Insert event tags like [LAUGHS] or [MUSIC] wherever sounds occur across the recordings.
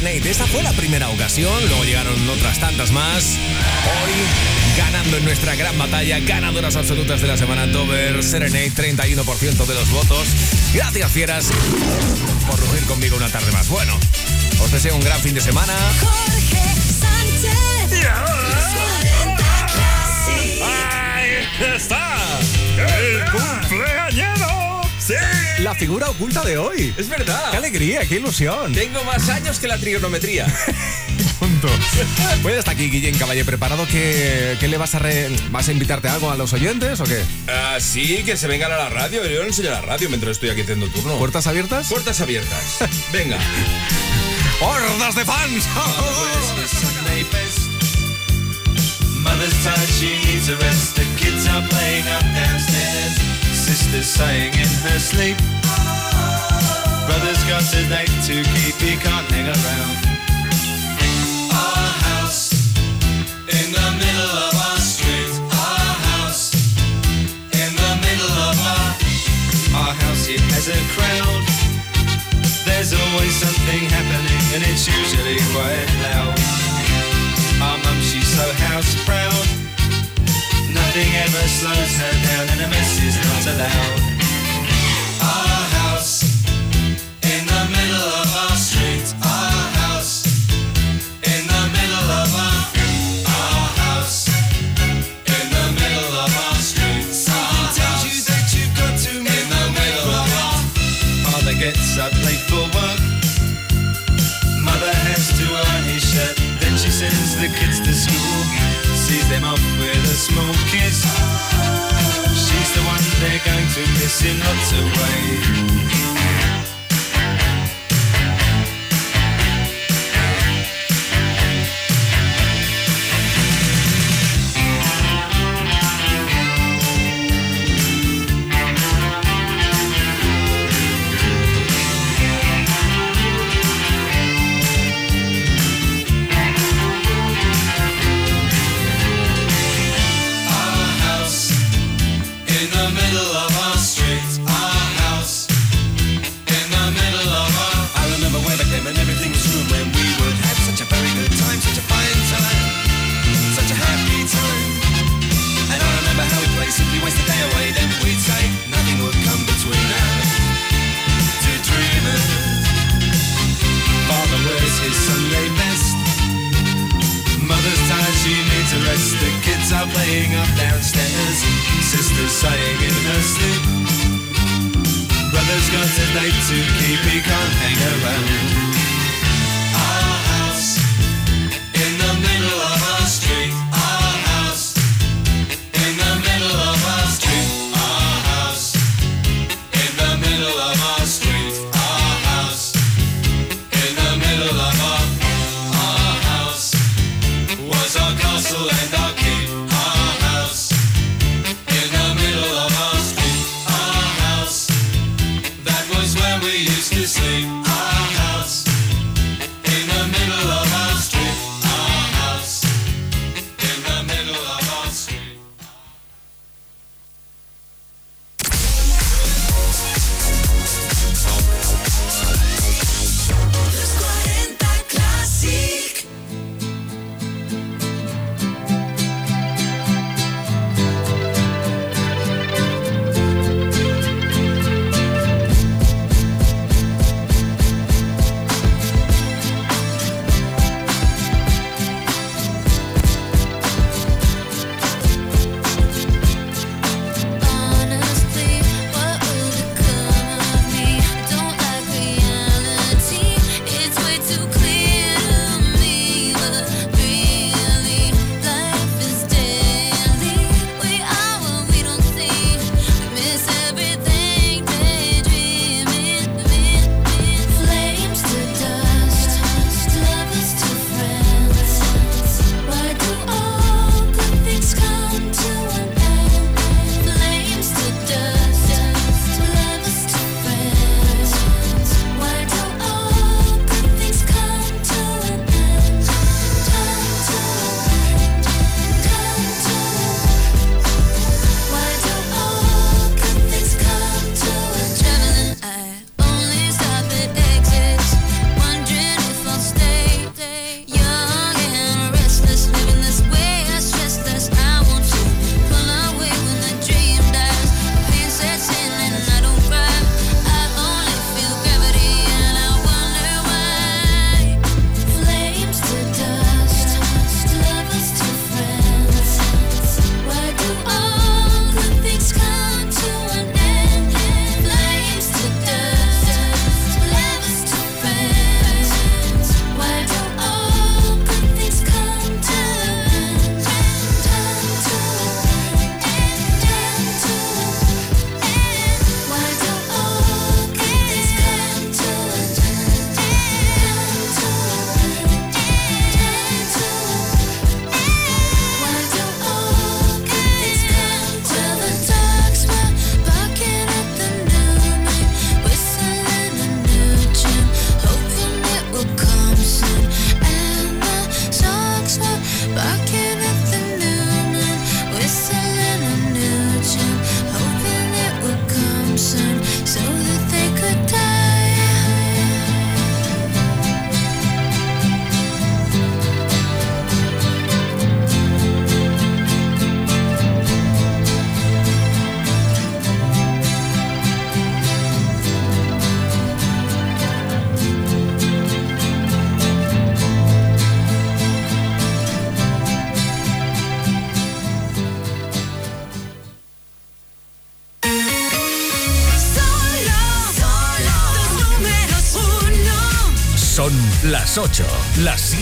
Serenade. Esta fue la primera ocasión, luego llegaron otras tantas más. Hoy, ganando en nuestra gran batalla, ganadoras absolutas de la semana Dover, Serenade, 31% de los votos. Gracias, fieras, por rugir conmigo una tarde más. Bueno, os deseo un gran fin de semana. Figura oculta de hoy. Es verdad. ¡Qué alegría, qué ilusión! Tengo más años que la trigonometría. [LAUGHS] Punto. Pues hasta aquí, Guillén Caballe, ¿preparado que, que le vas a re- vas a invitarte algo a los oyentes o qué? Ah, sí, que se vengan a la radio. Yo no enseño la radio mientras estoy aquí haciendo turno. ¿Puertas abiertas? Puertas abiertas. [LAUGHS] Venga. ¡Hordas de fans! [LAUGHS] Mother's tired, she needs a rest. The kids are playing up downstairs. Sister's sighing in her sleep. Brother's got a date to keep, he can't hang around. Our house in the middle of our street. Our house in the middle of our. Our house, it has a crowd. There's always something happening, and it's usually quite loud. Our mum, she's so house proud. Nothing ever slows her down, and a mess is not allowed.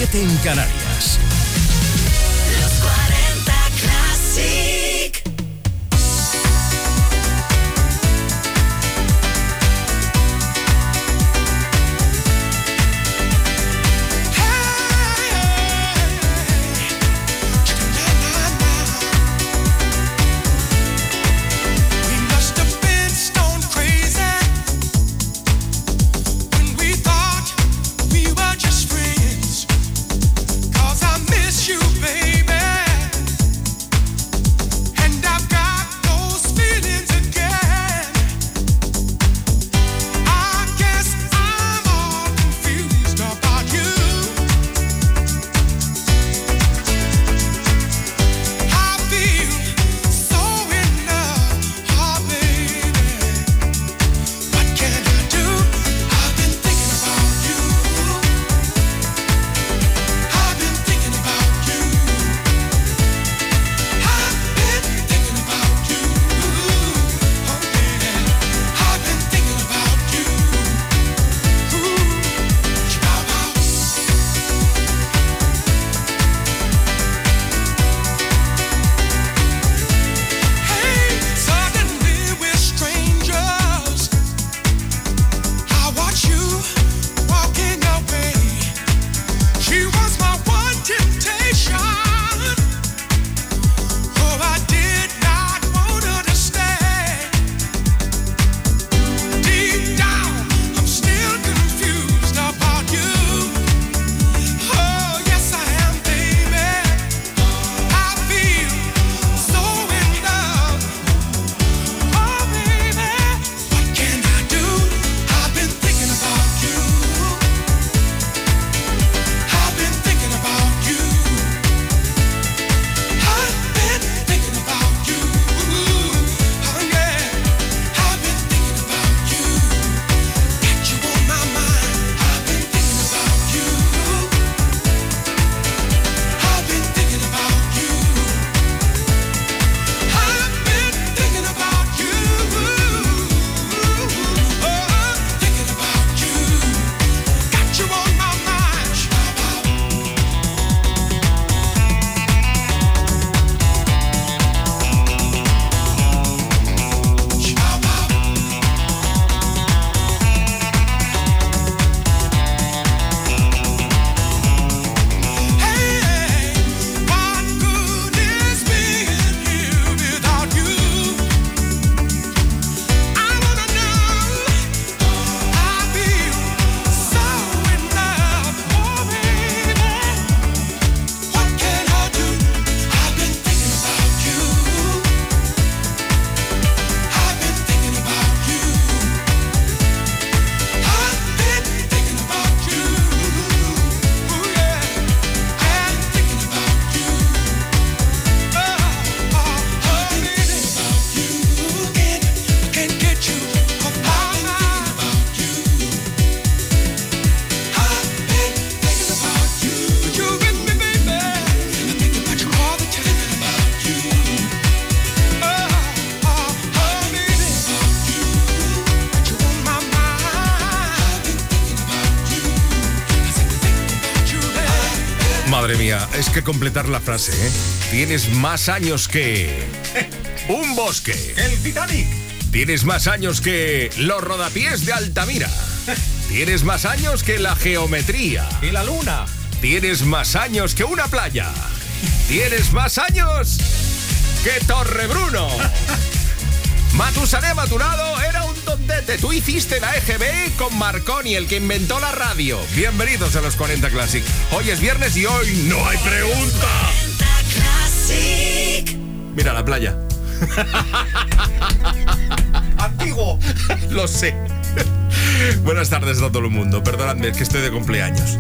Las 8, las 7 en Canarias. completar la frase. ¿eh? Tienes más años que. [LAUGHS] Un bosque. El Titanic. Tienes más años que los rodapiés de Altamira. [LAUGHS] Tienes más años que la geometría. Y la luna. Tienes más años que una playa. Tienes más años que Torre Bruno. [LAUGHS] Matusaré Maturado Tú hiciste la EGB con Marconi, el que inventó la radio. Bienvenidos a los 40 Classic. Hoy es viernes y hoy no hay pregunta. Mira la playa. [LAUGHS] Antiguo. [LAUGHS] Lo sé. [LAUGHS] Buenas tardes a todo el mundo. Perdonadme, es que estoy de cumpleaños.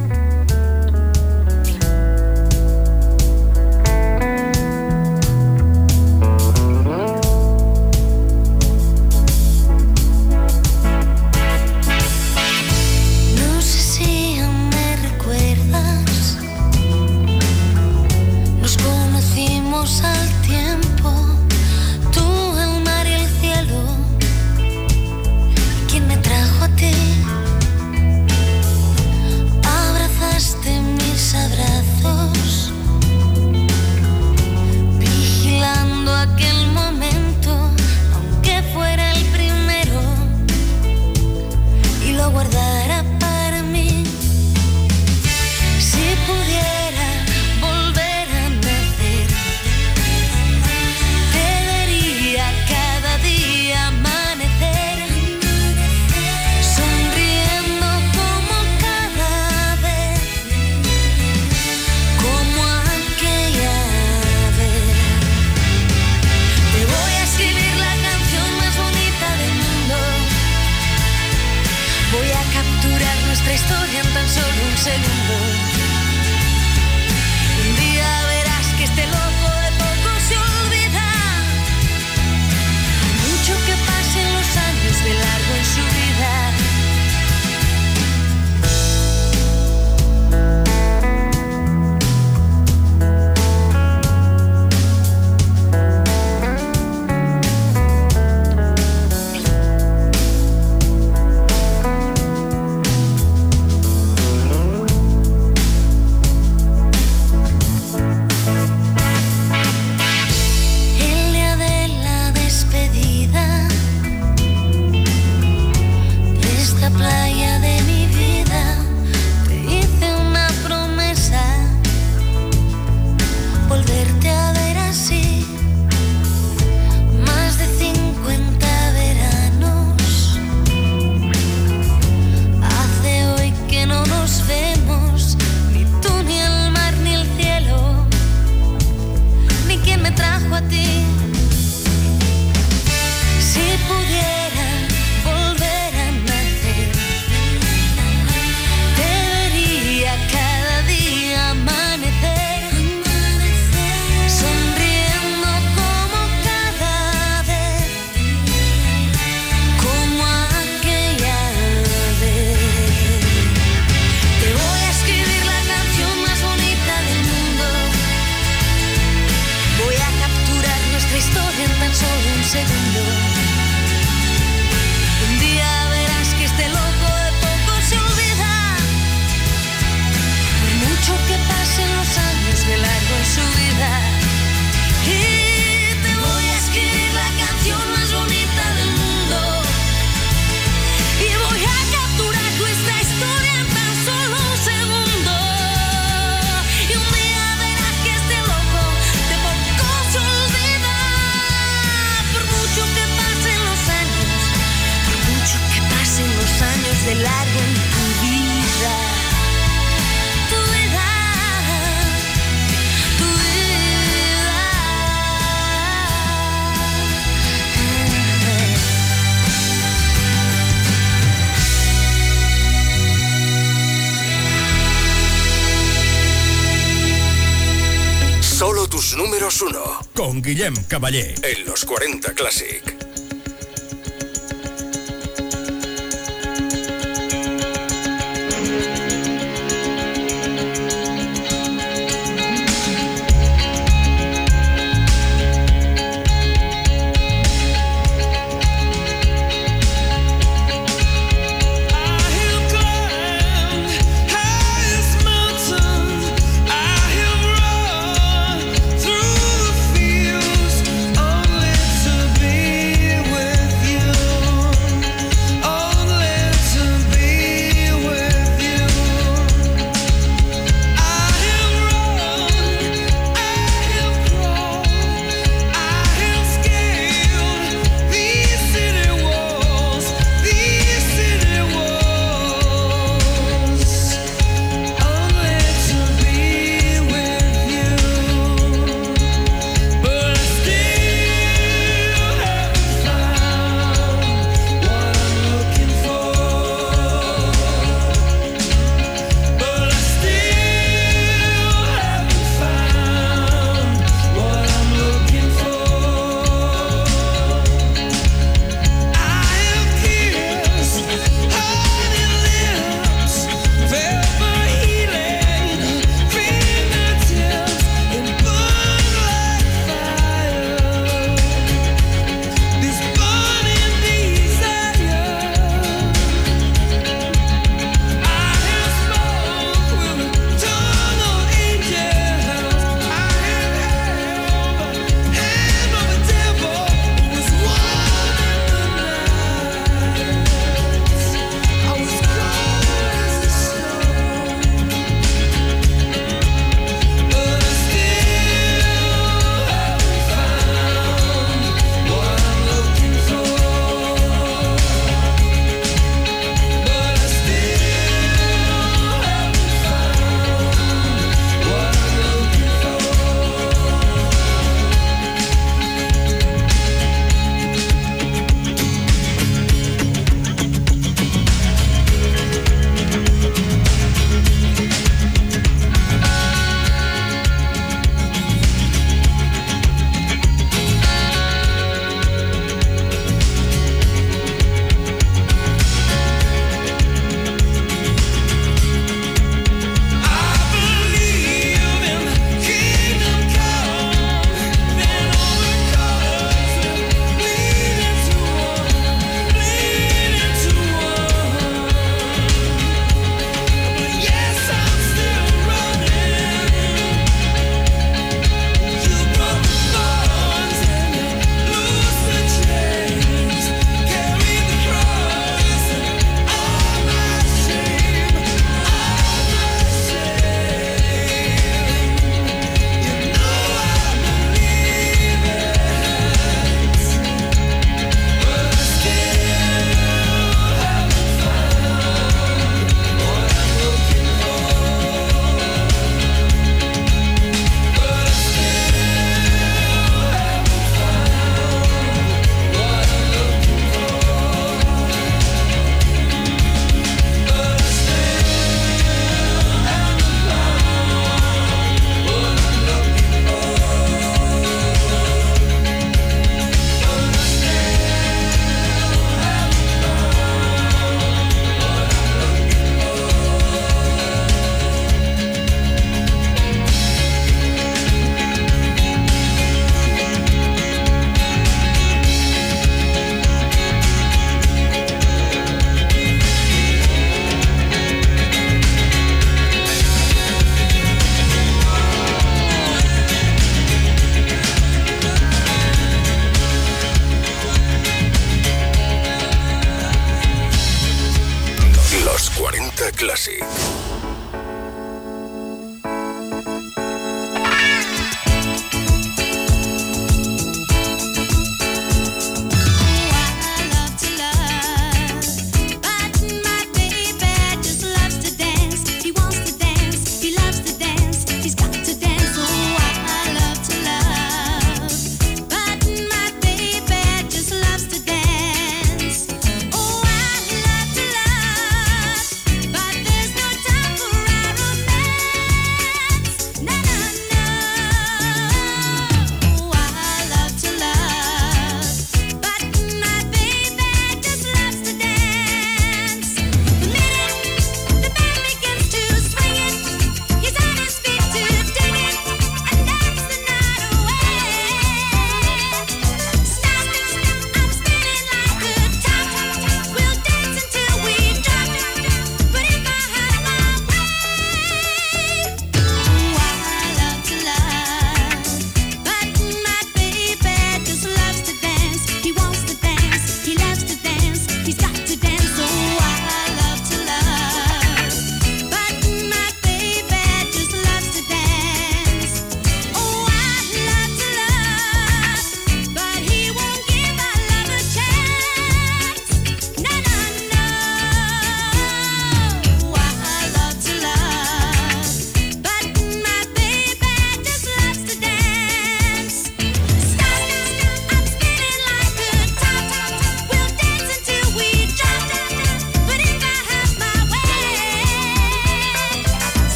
Caballé.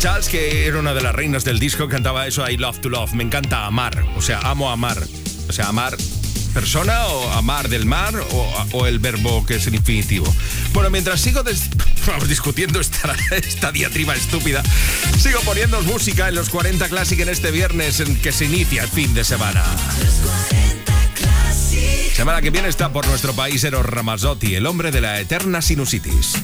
Charles, que era una de las reinas del disco, cantaba eso, I love to love, me encanta amar, o sea, amo amar, o sea, amar persona o amar del mar o, el verbo que es el infinitivo. Bueno, mientras sigo [LAUGHS] discutiendo esta, diatriba estúpida, sigo poniendo música en los 40 Classic en este viernes en que se inicia el fin de semana. Semana que viene está por nuestro país Eros Ramazzotti, el hombre de la eterna sinusitis.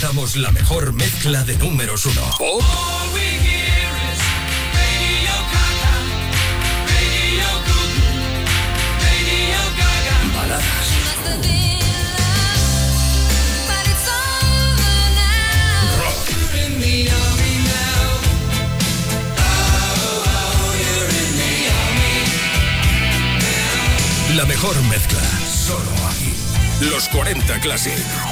damos la mejor mezcla de números uno. Baladas. La mejor mezcla, solo aquí. Los 40 Classic.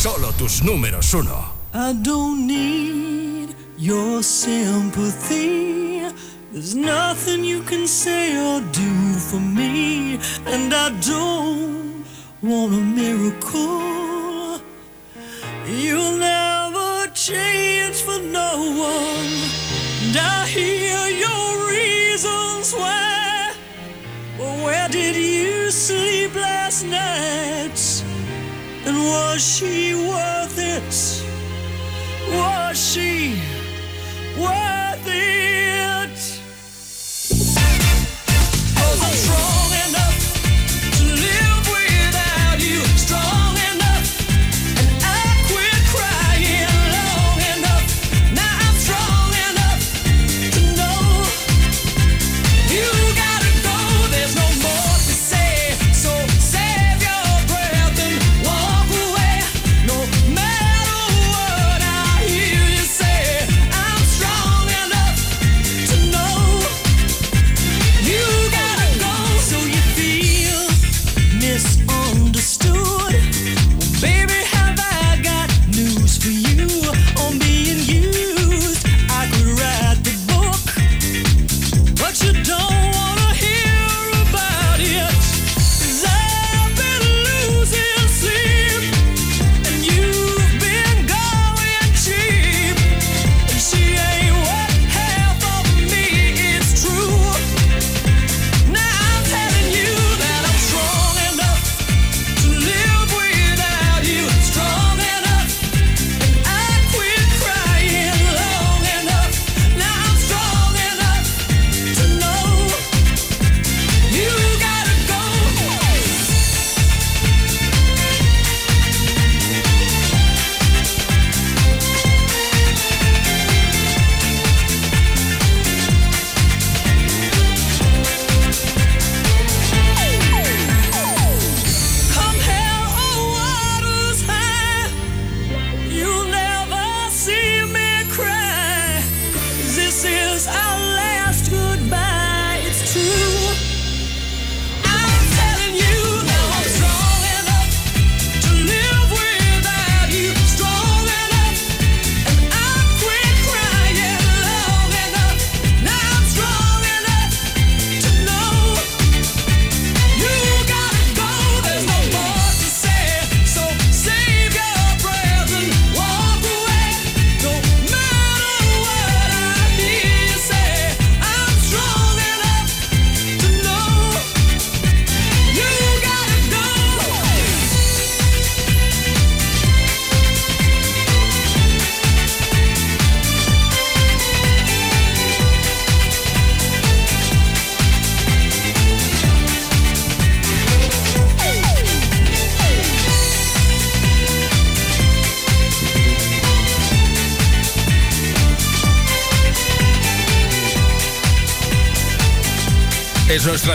Solo tus números uno. I don't need your sympathy. There's nothing you can say or do for me. And I don't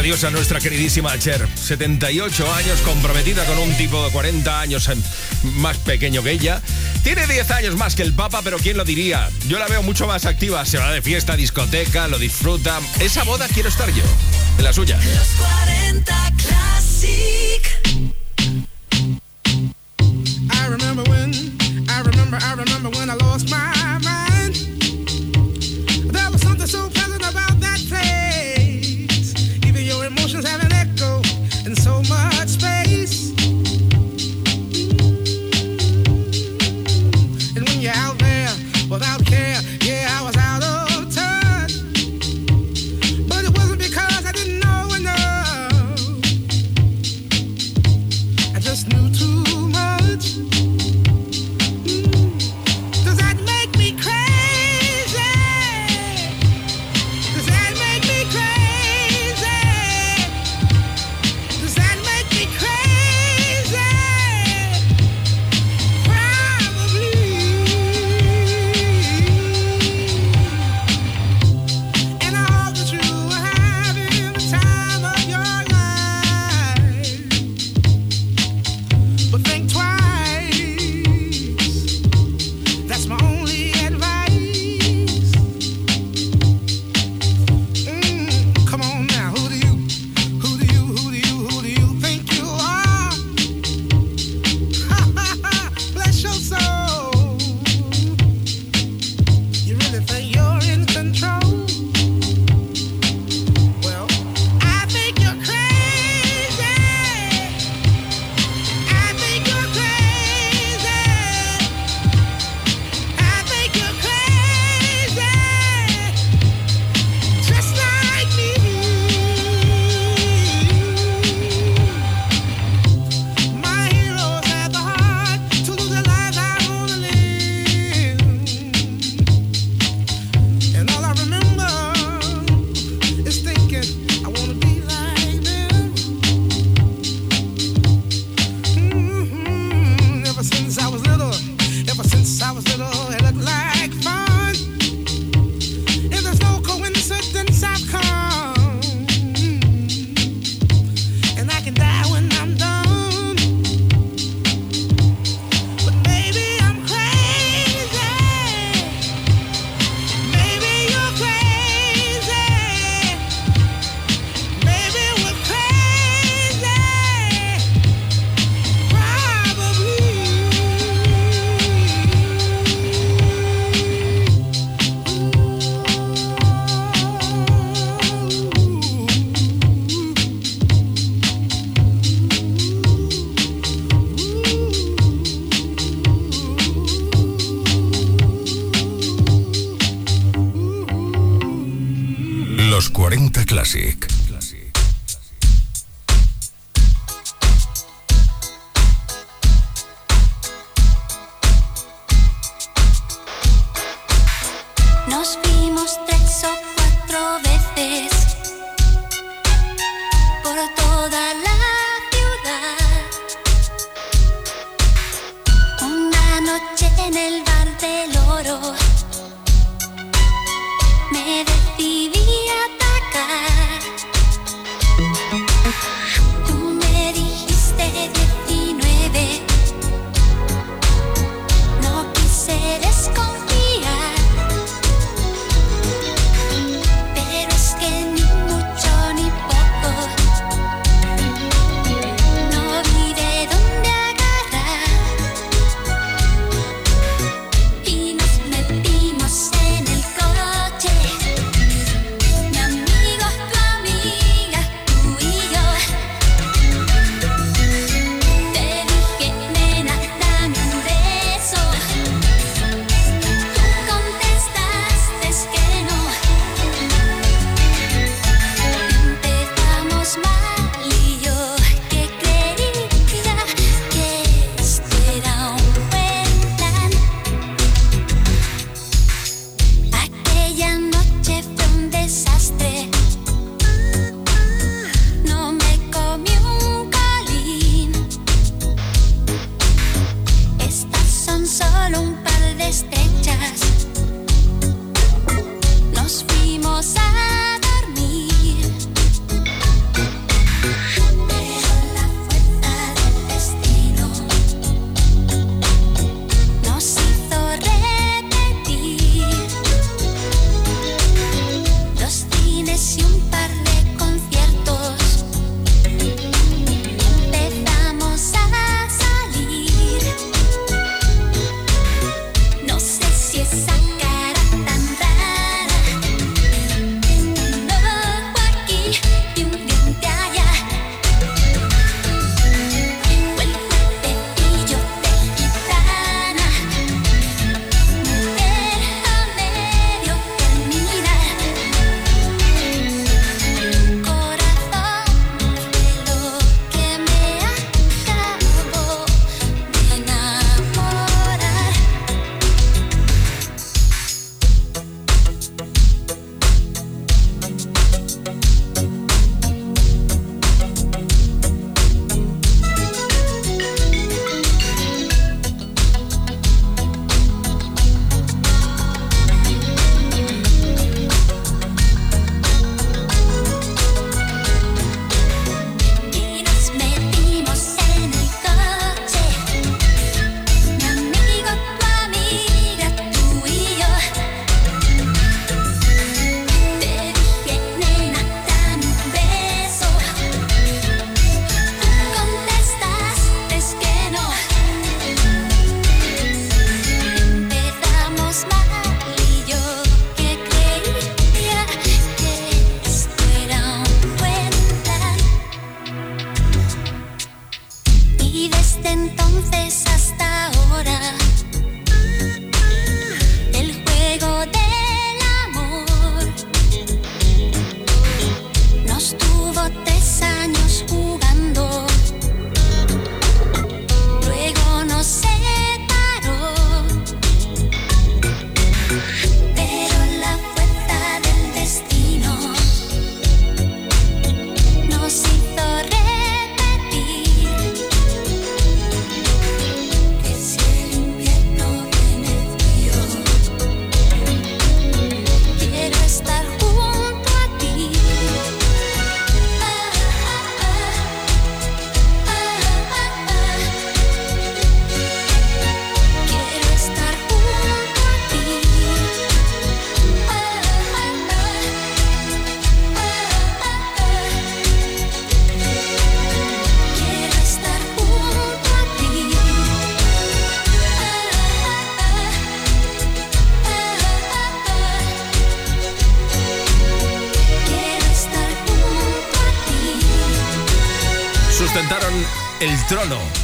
adiós a nuestra queridísima Cher. 78 años, comprometida con un tipo de 40 años eh, más pequeño que ella. Tiene 10 años más que el Papa, pero ¿quién lo diría? Yo la veo mucho más activa. Se va de fiesta, discoteca, lo disfruta. Esa boda quiero estar yo. En la suya. Los 40 Classic.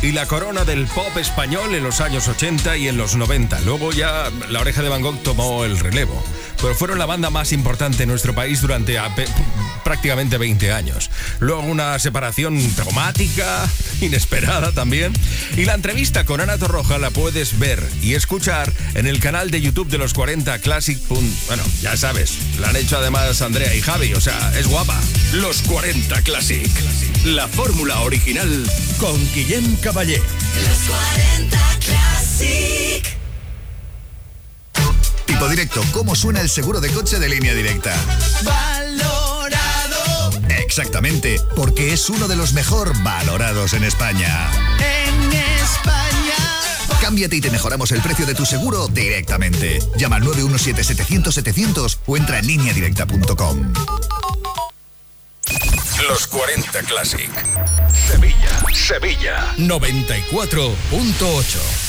Y la corona del pop español en los años 80 y en los 90. Luego ya la oreja de Van Gogh tomó el relevo. Pero fueron la banda más importante en nuestro país durante prácticamente 20 años. Luego una separación traumática, [LAUGHS] inesperada también. Y la entrevista con Ana Torroja la puedes ver y escuchar en el canal de YouTube de los 40 Classic. Bueno, ya sabes, la han hecho además Andrea y Javi, o sea, es guapa. Los 40 Classic. La fórmula original con Guillem Caballé. Los 40 Classic. Tipo directo, ¿cómo suena el seguro de coche de línea directa? Valorado Exactamente, porque es uno de los mejor valorados en España. en España. Cámbiate y te mejoramos el precio de tu seguro directamente. Llama al 917-700-700 o entra en lineadirecta.com. Los 40 Classic. Sevilla, Sevilla. 94.8.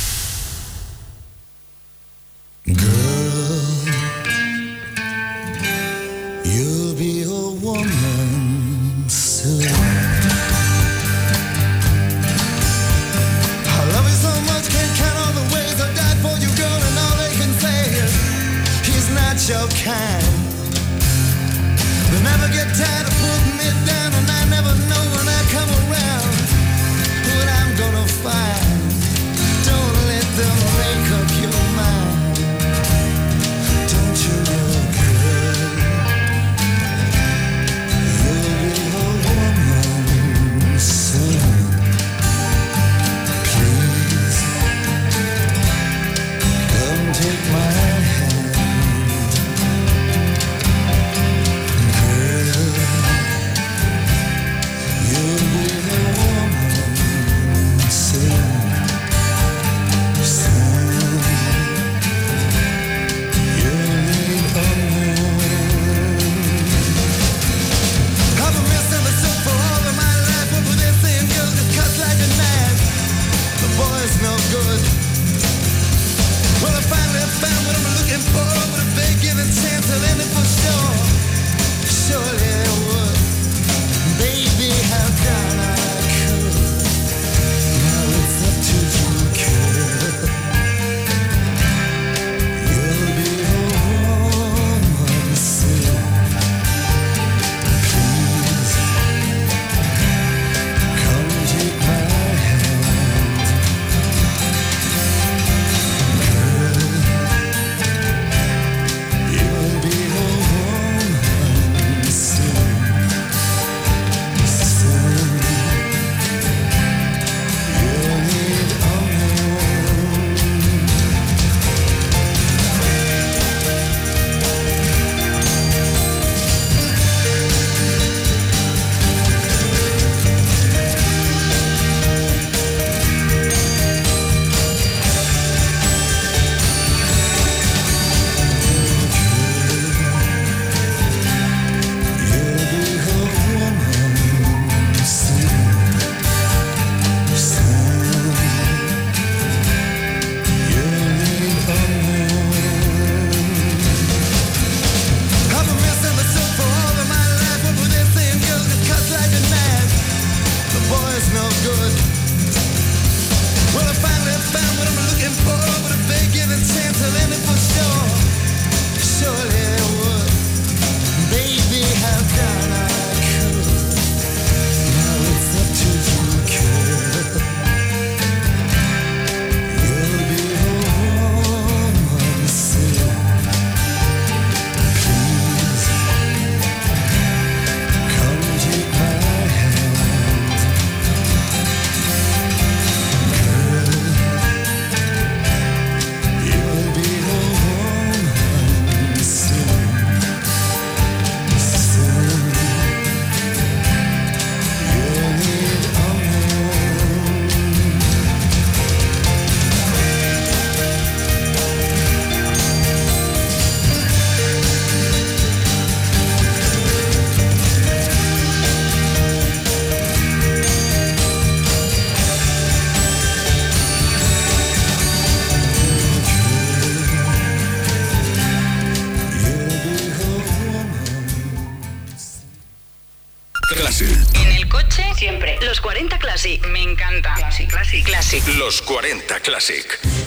Classic. Me encanta. Classic, Classic, Classic. Los 40 Classic.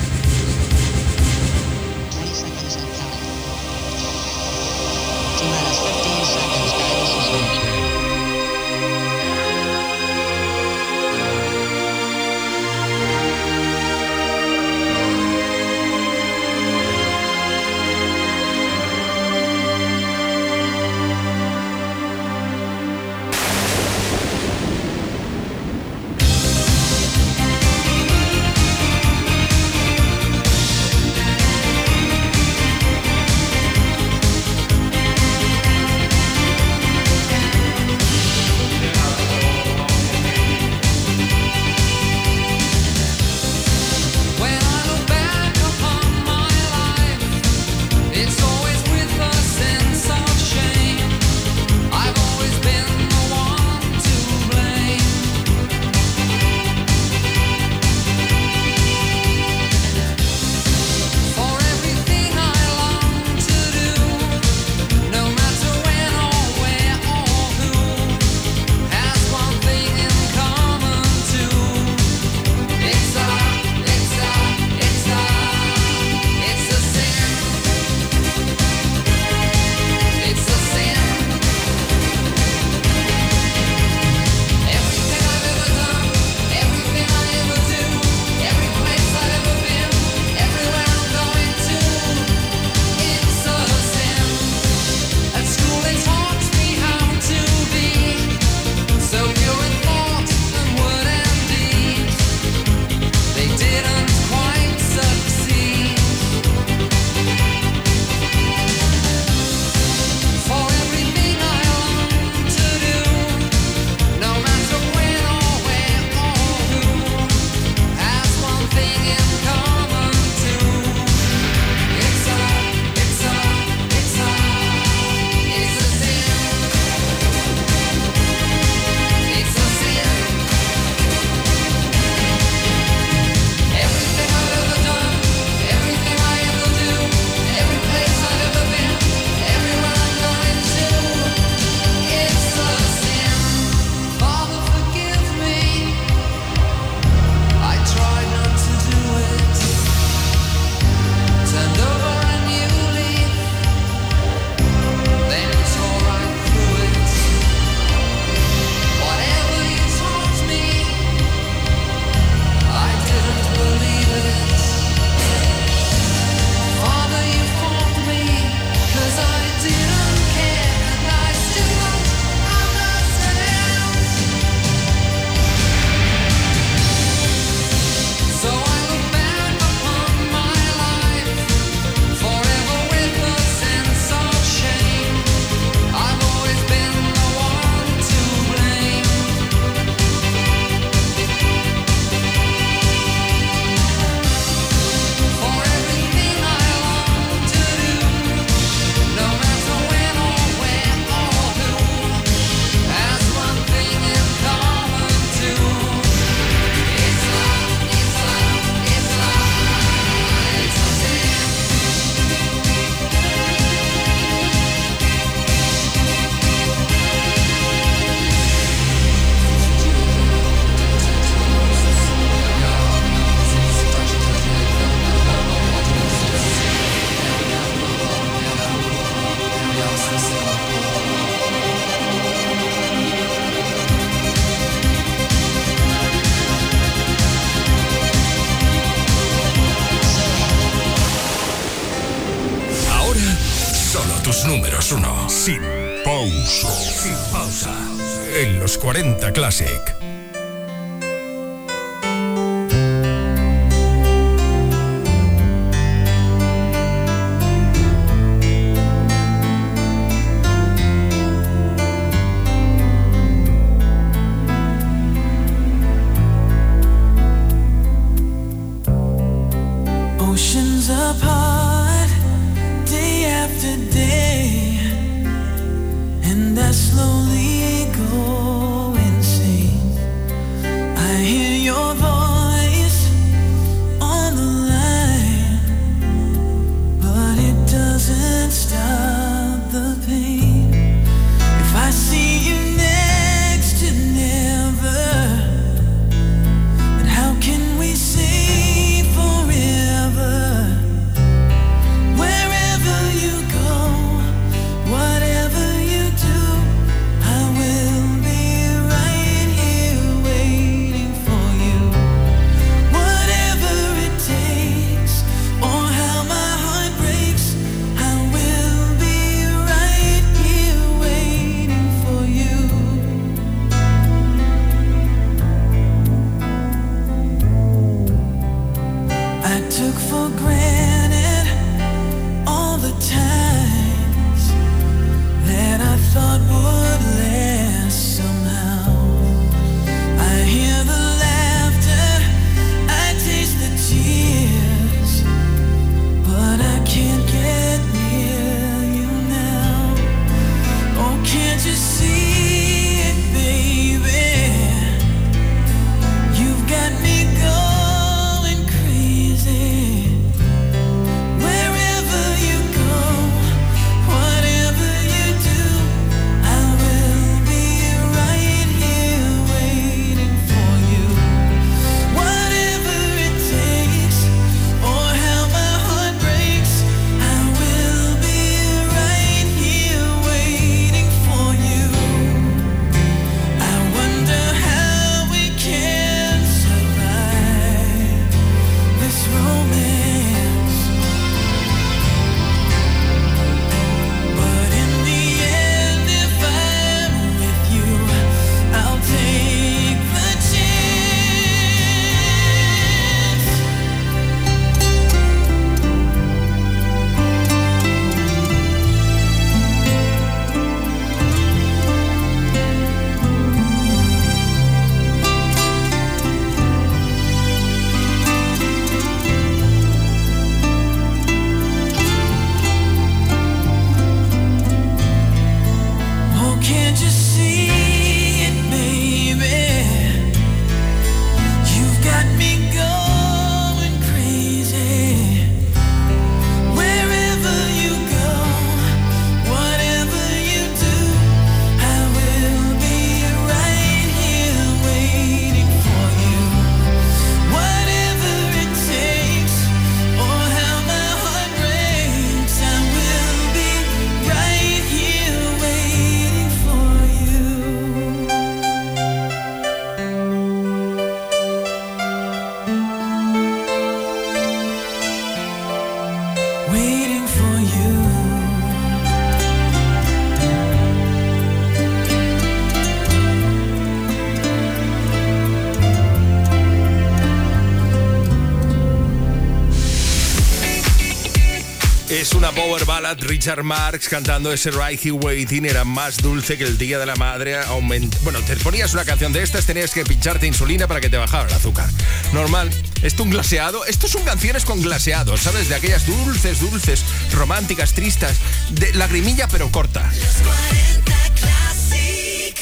Richard Marx cantando ese Right Here Waiting era más dulce que el día de la madre. Aument... Bueno, te ponías una canción de estas, tenías que pincharte insulina para que te bajara el azúcar. Normal. Esto un glaseado. Estos son canciones con glaseado, ¿sabes? De aquellas dulces, dulces, románticas, tristes, de lagrimilla pero corta.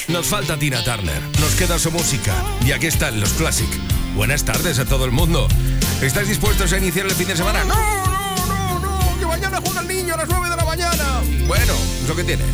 Nos falta Tina Turner, nos queda su música y aquí están los Classic. Buenas tardes a todo el mundo. ¿Estáis dispuestos a iniciar el fin de semana? ¡No! Bueno, lo que tiene.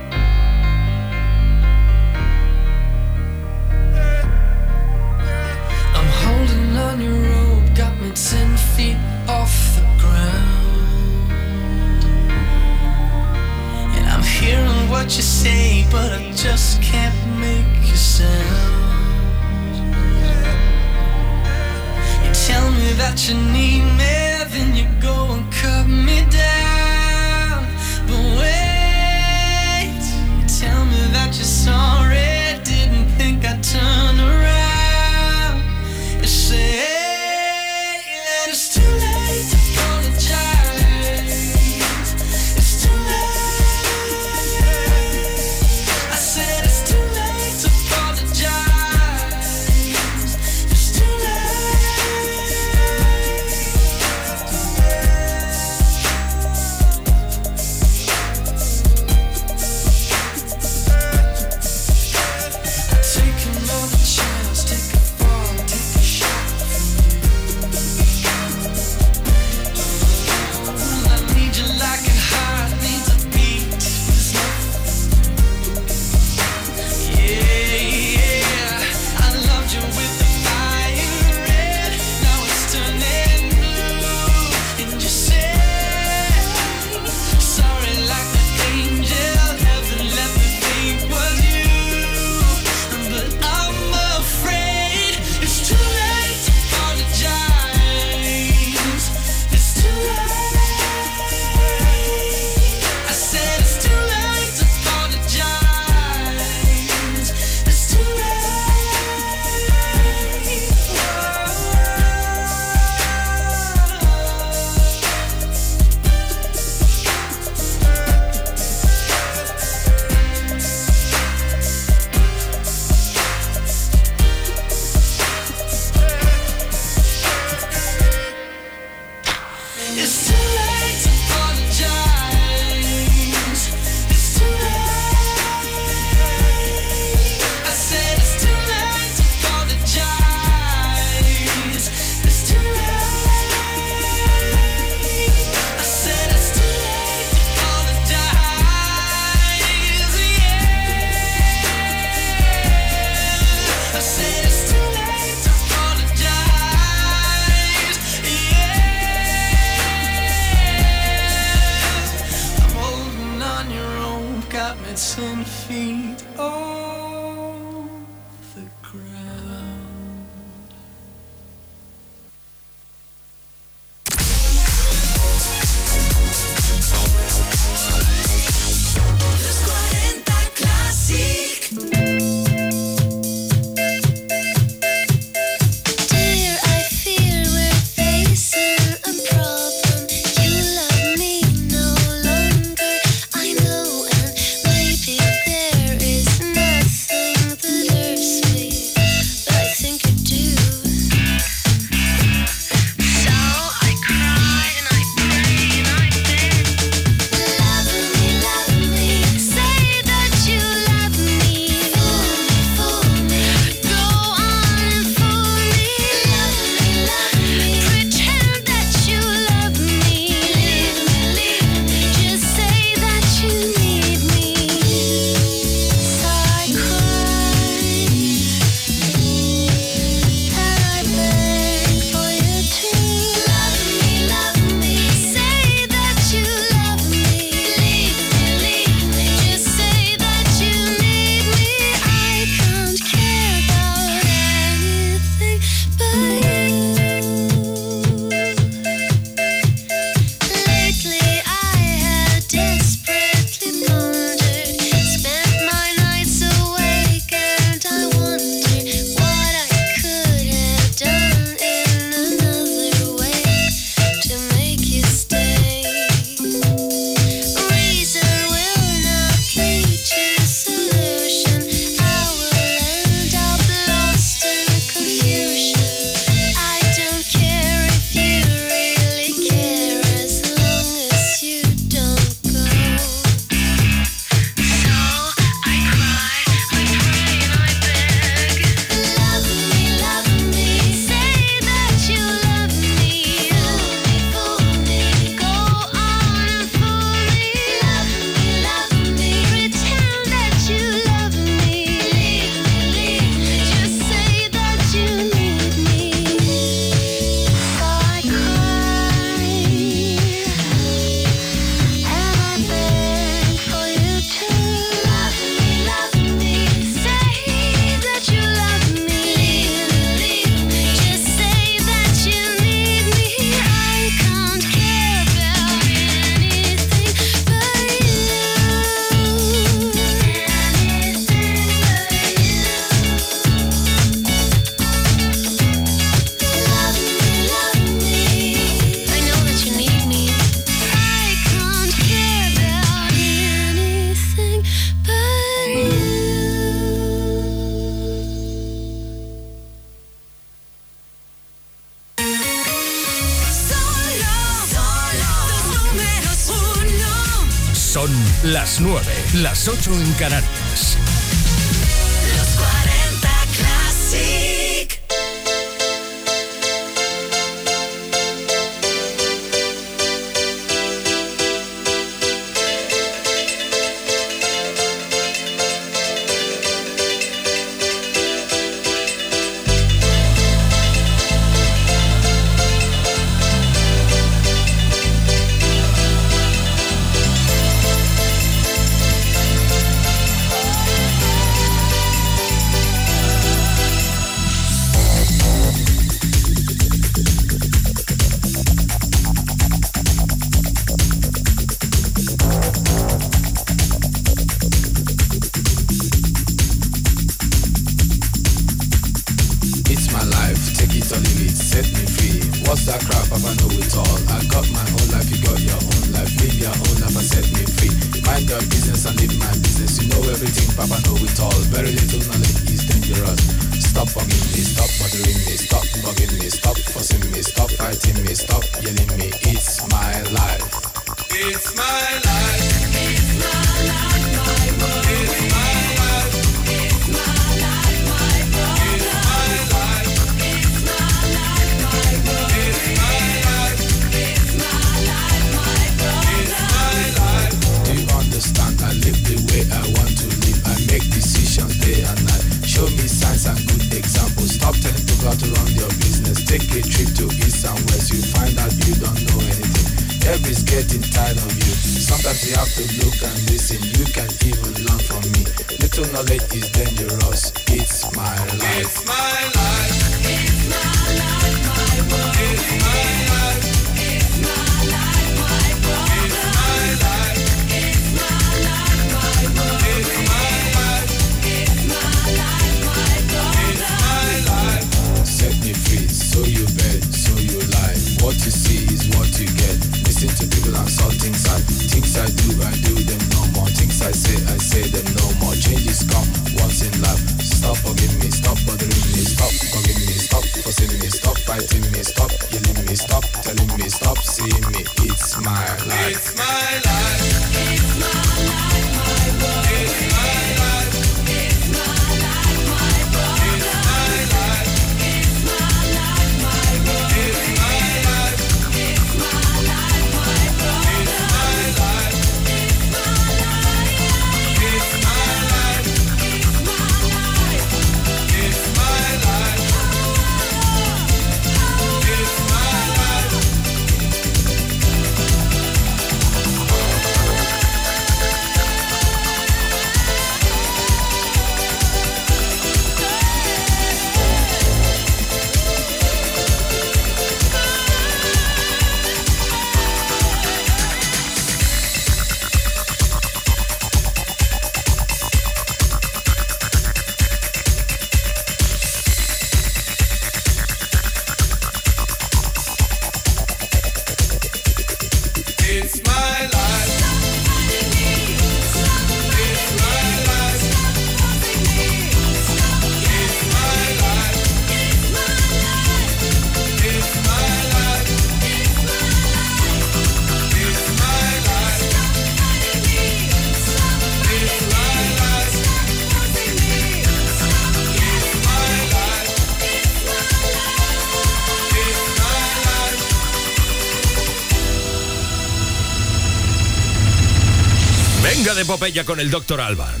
Epopeya con el Dr. Alban.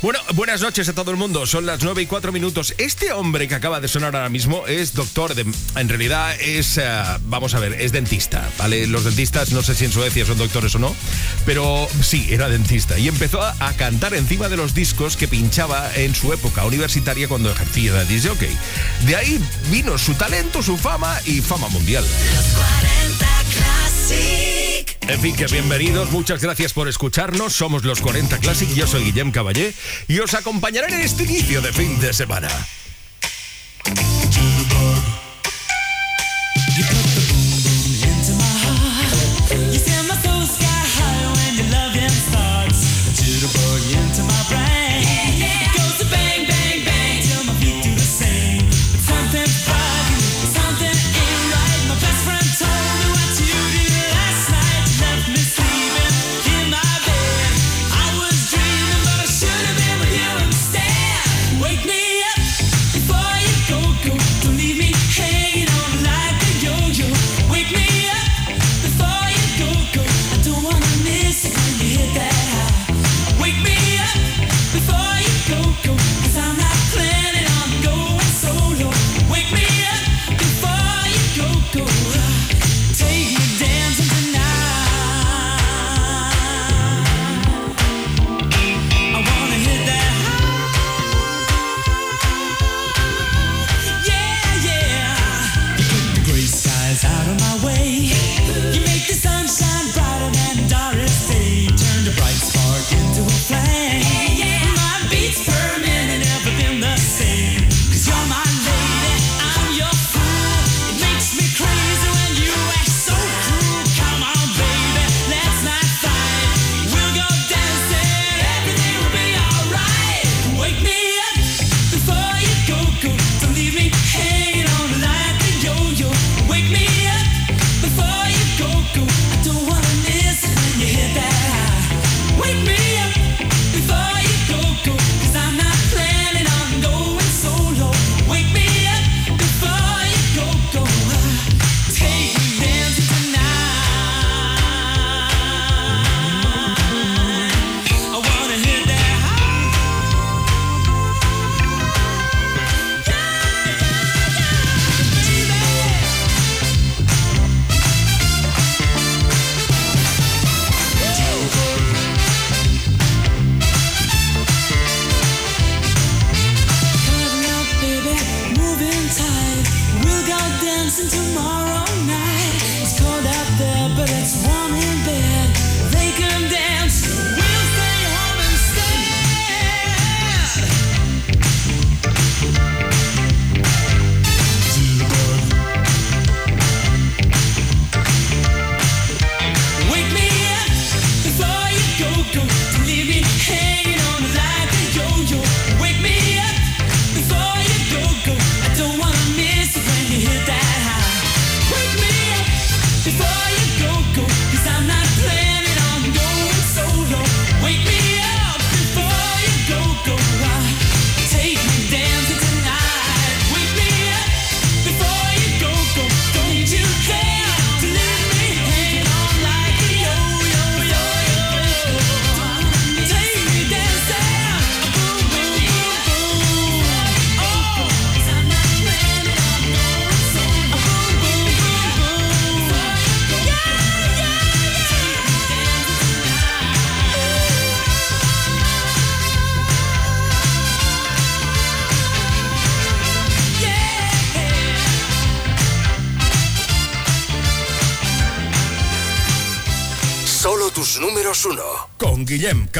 Bueno, buenas noches a todo el mundo. Son las 9 y 4 minutos. Este hombre que acaba de sonar ahora mismo es doctor de. En realidad es. Eh, vamos a ver, es dentista, ¿vale? Los dentistas, no sé si en Suecia son doctores o no, pero sí, era dentista. Y empezó a, cantar encima de los discos que pinchaba en su época universitaria cuando ejercía de DJ. De ahí vino su talento, su fama y fama mundial. En fin, que bienvenidos, muchas gracias por escucharnos. Somos los 40 Classic, yo soy Guillem Caballé y os acompañaré en este inicio de fin de semana.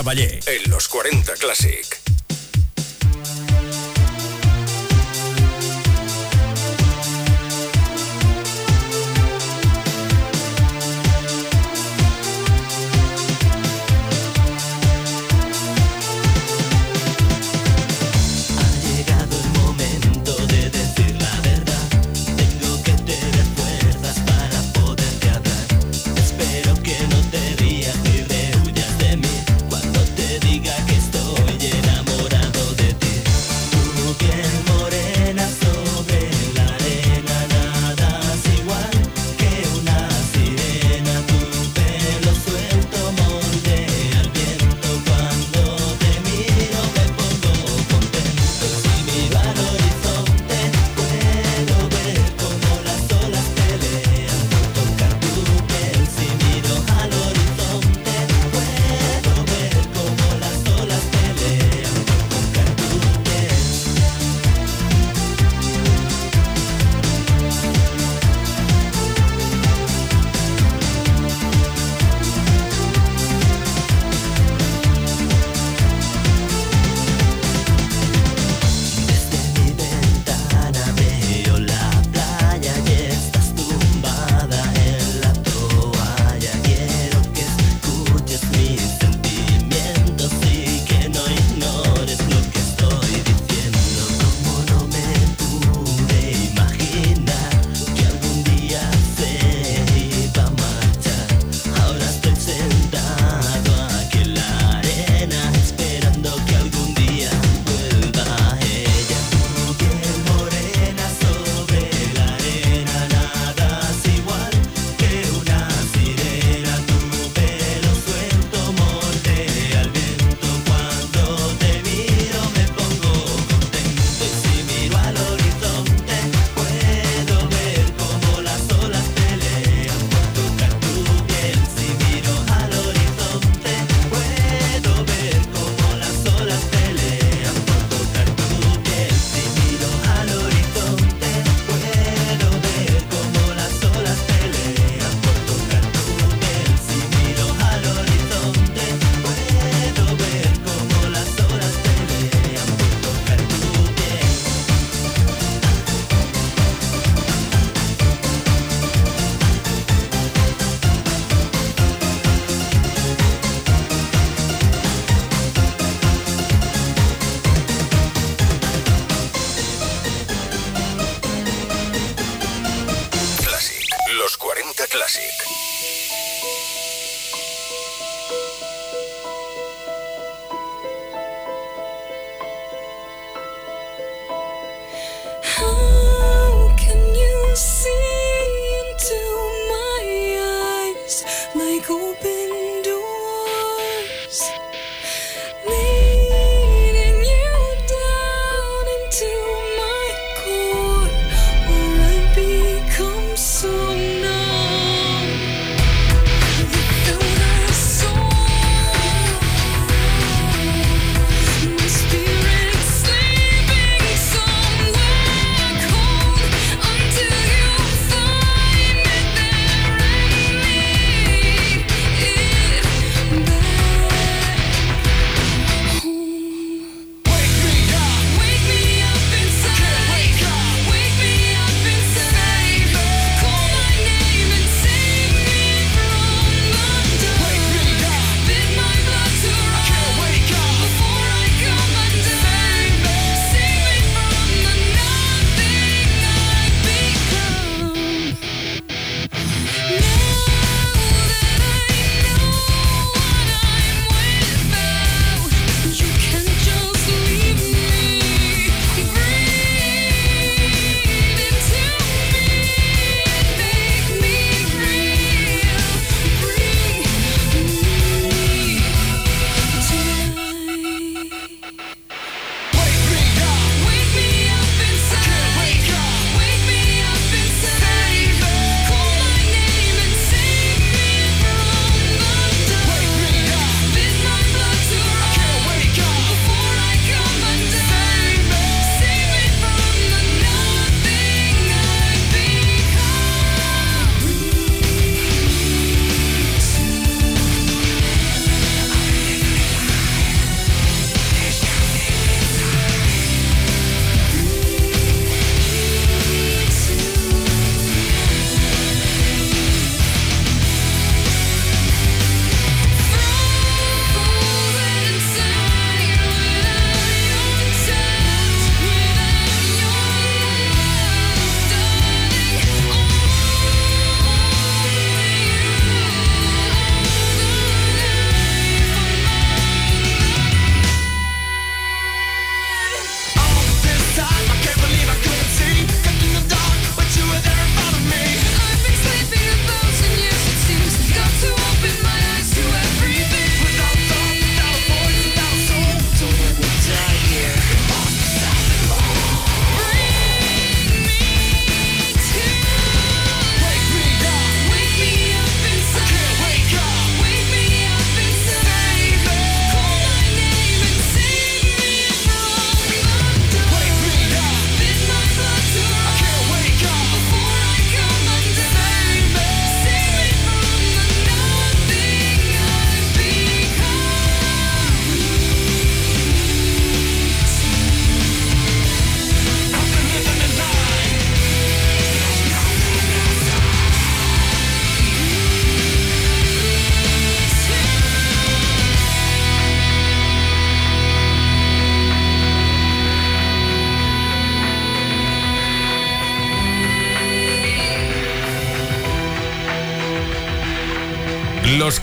Caballé. En los 40 Classic.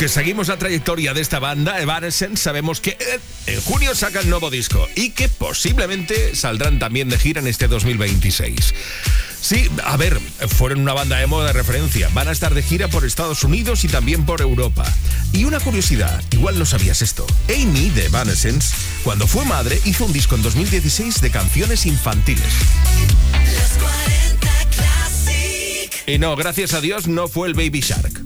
que seguimos la trayectoria de esta banda, Evanescent, sabemos que eh, en junio sacan nuevo disco y que posiblemente saldrán también de gira en este 2026. Sí, a ver, fueron una banda emo de referencia. Van a estar de gira por Estados Unidos y también por Europa. Y una curiosidad, igual no sabías esto. Amy de Evanescence, cuando fue madre, hizo un disco en 2016 de canciones infantiles. Y no, gracias a Dios no fue el Baby Shark.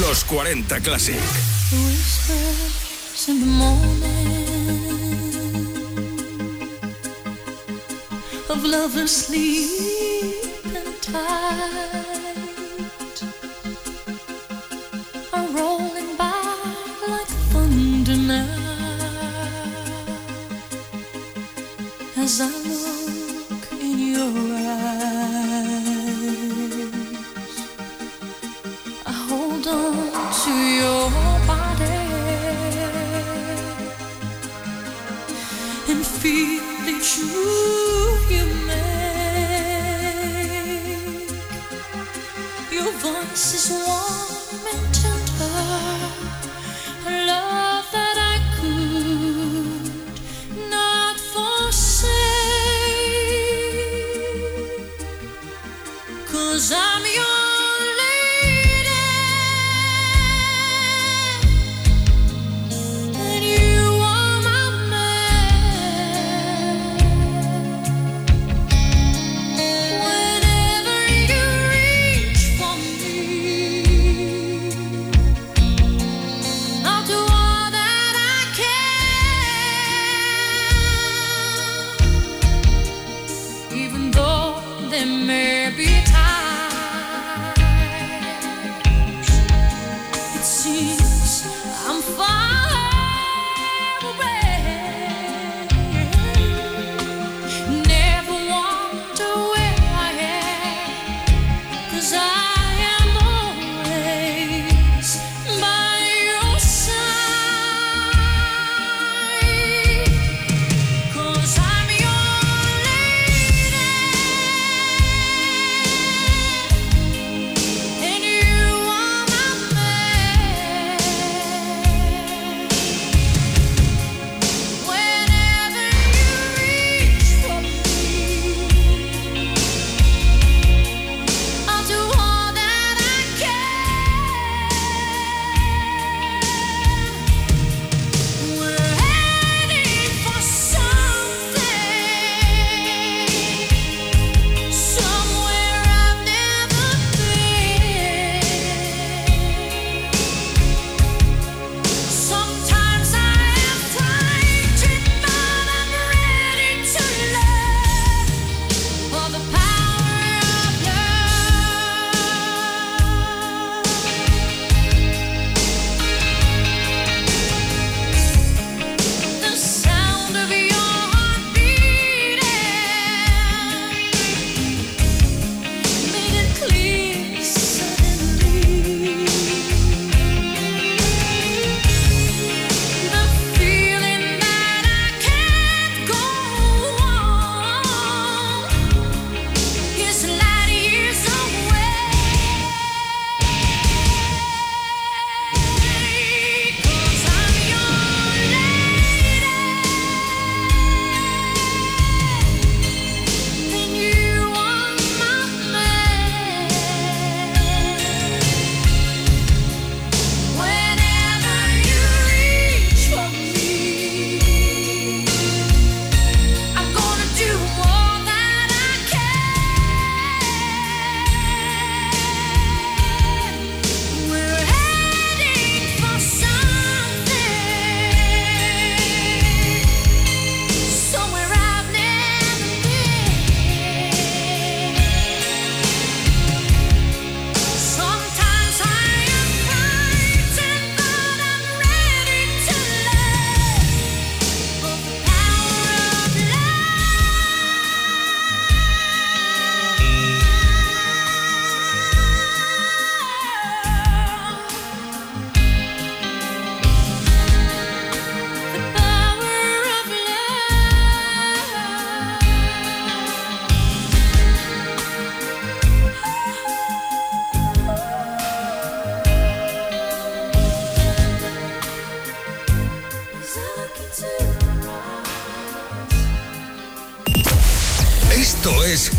Los 40 Classic. of lovers sleep.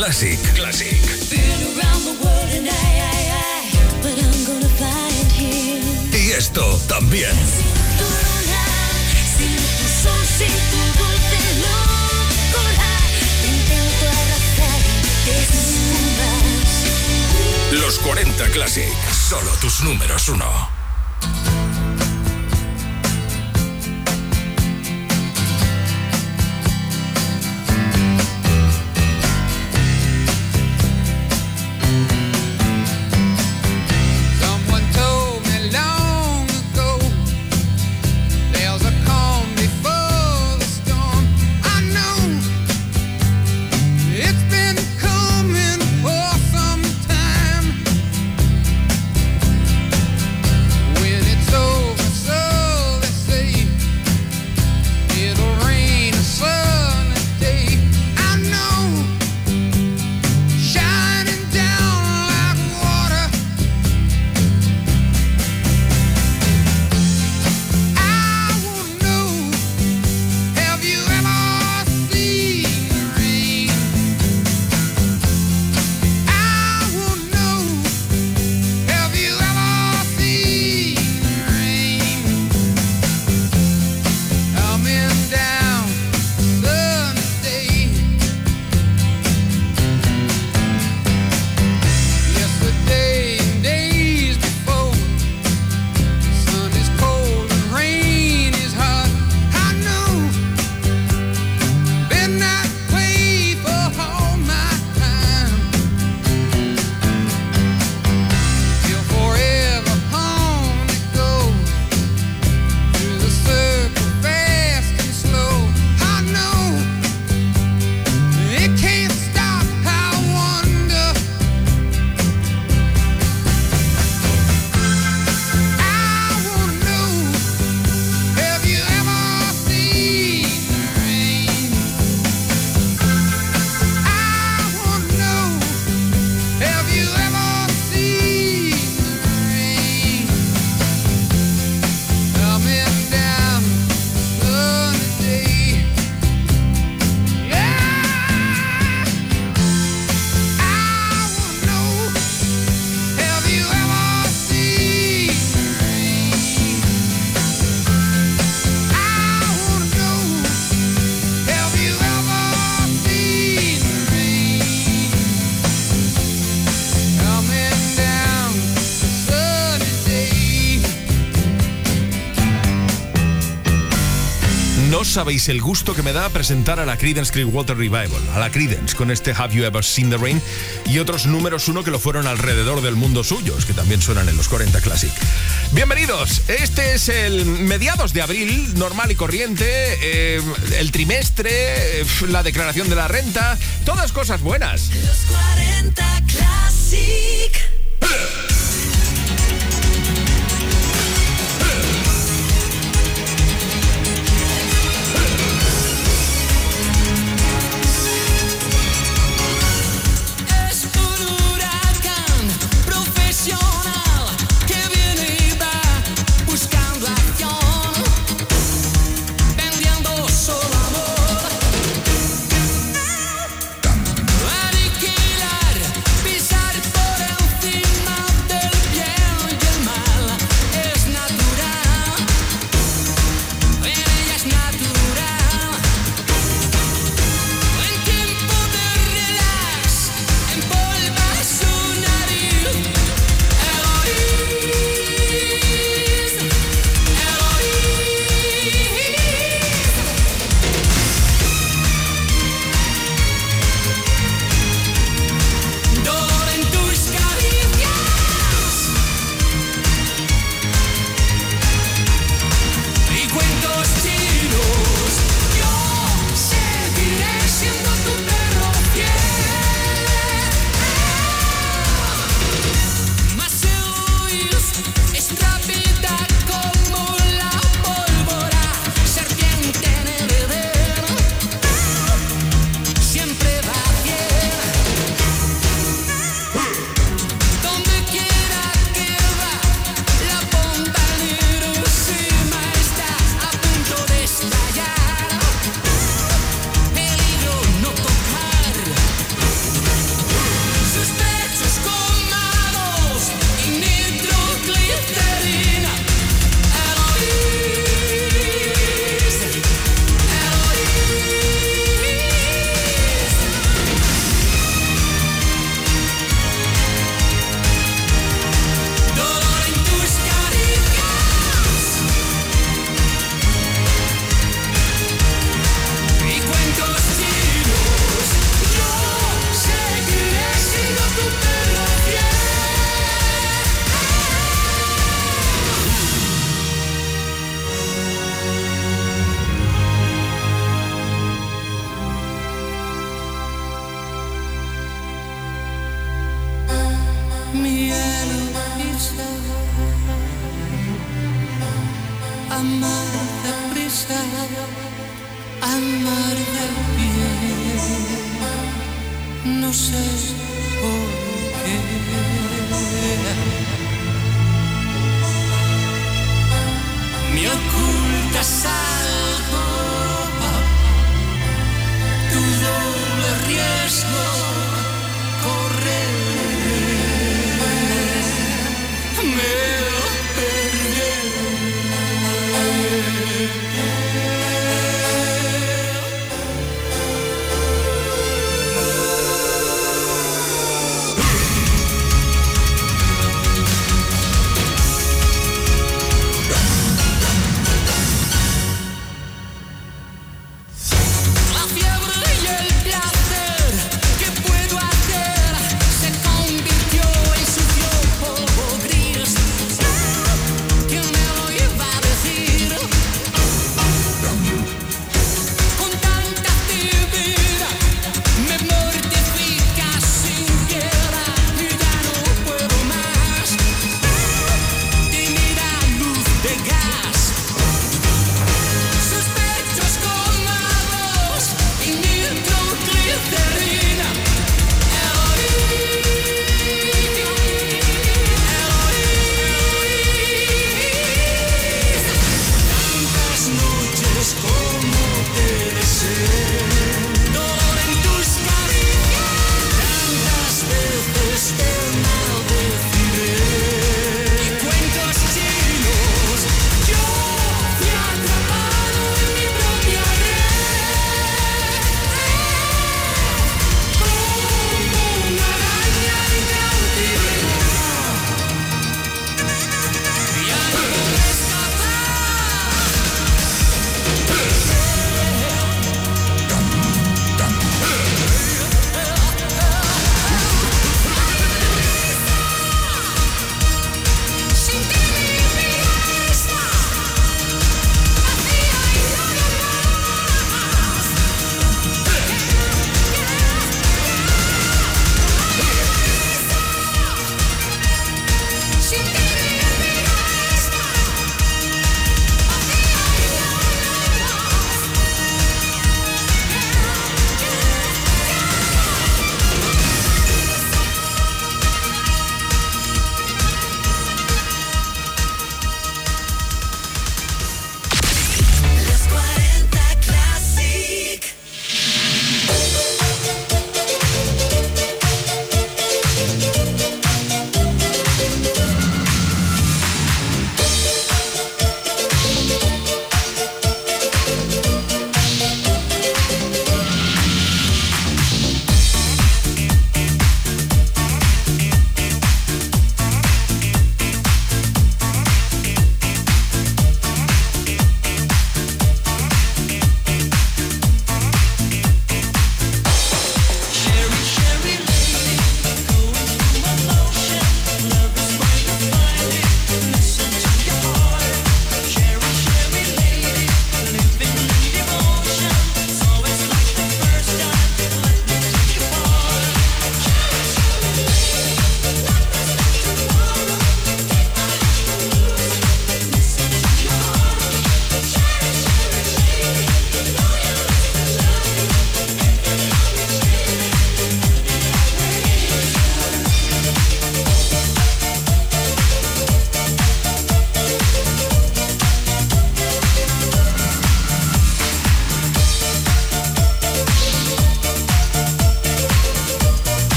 Classic. Classic. Sabéis el gusto que me da presentar a la Creedence Clearwater Revival, a la Creedence con este Have You Ever Seen the Rain y otros números uno que lo fueron alrededor del mundo suyos, que también suenan en los 40 Classic. Bienvenidos, este es el mediados de abril, normal y corriente, eh, el trimestre, eh, la declaración de la renta, todas cosas buenas. Los 40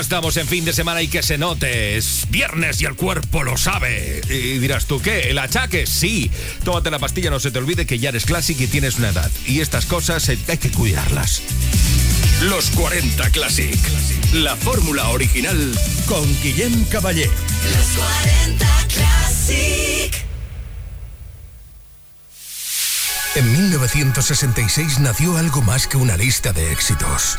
estamos en fin de semana y que se note. Es viernes y el cuerpo lo sabe. Y dirás tú, ¿qué? ¿El achaque? Sí. Tómate la pastilla, no se te olvide que ya eres clásico y tienes una edad. Y estas cosas hay que cuidarlas. Los 40 Classic. La fórmula original con Guillem Caballé. Los 40 Classic. En 1966 nació algo más que una lista de éxitos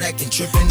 That can trip in.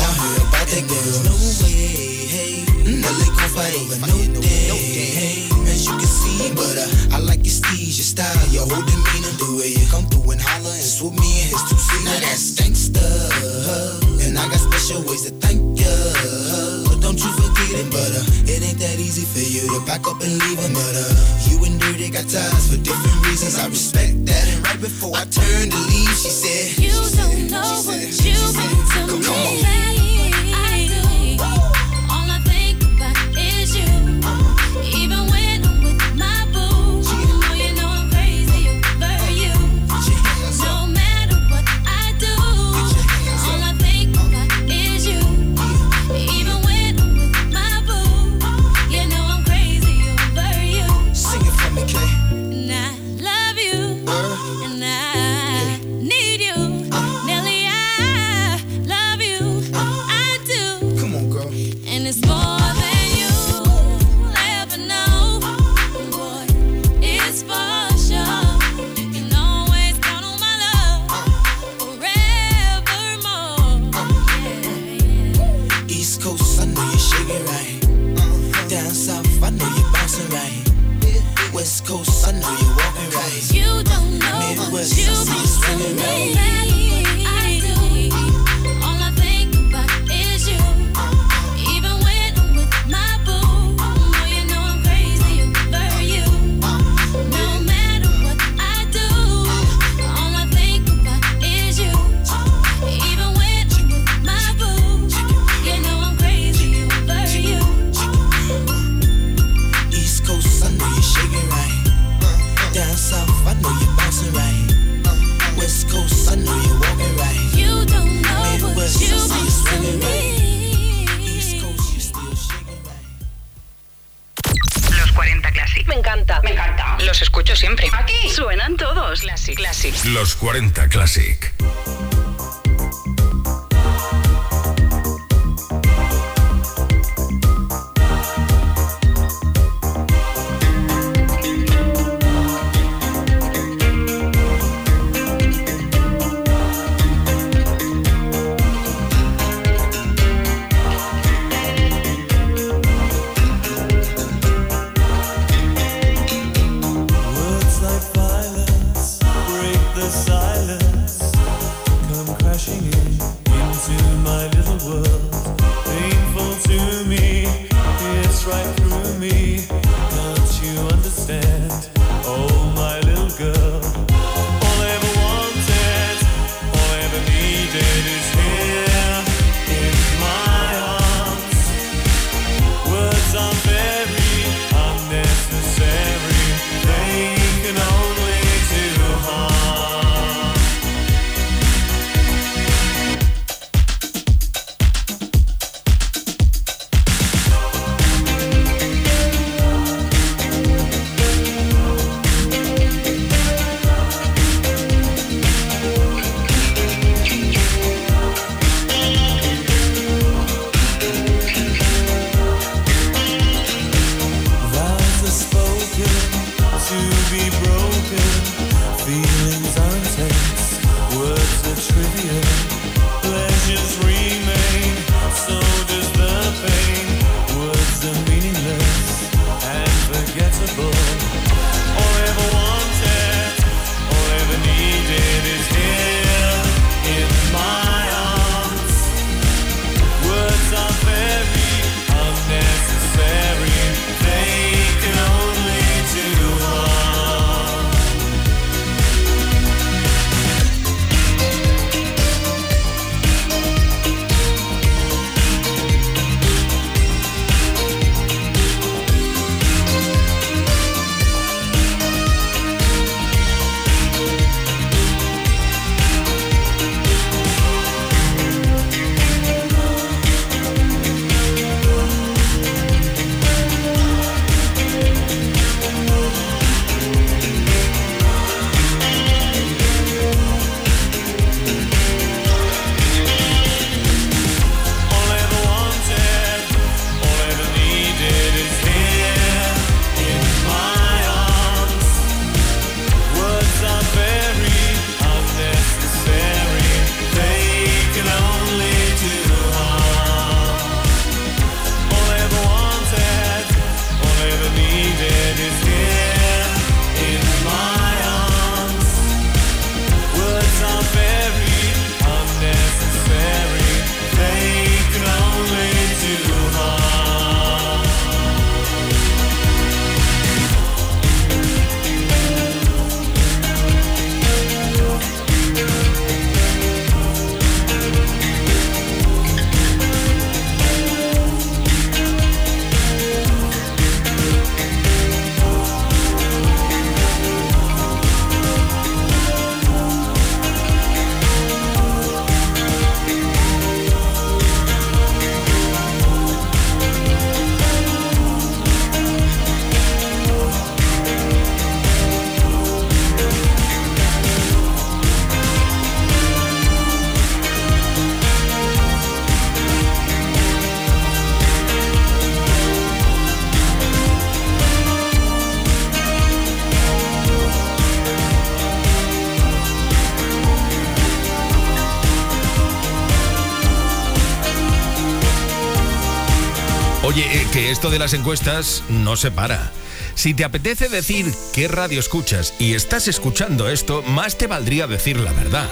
Oye, eh, que esto de las encuestas no se para. Si te apetece decir qué radio escuchas y estás escuchando esto, más te valdría decir la verdad.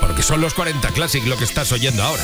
Porque son los 40 Classic lo que estás oyendo ahora.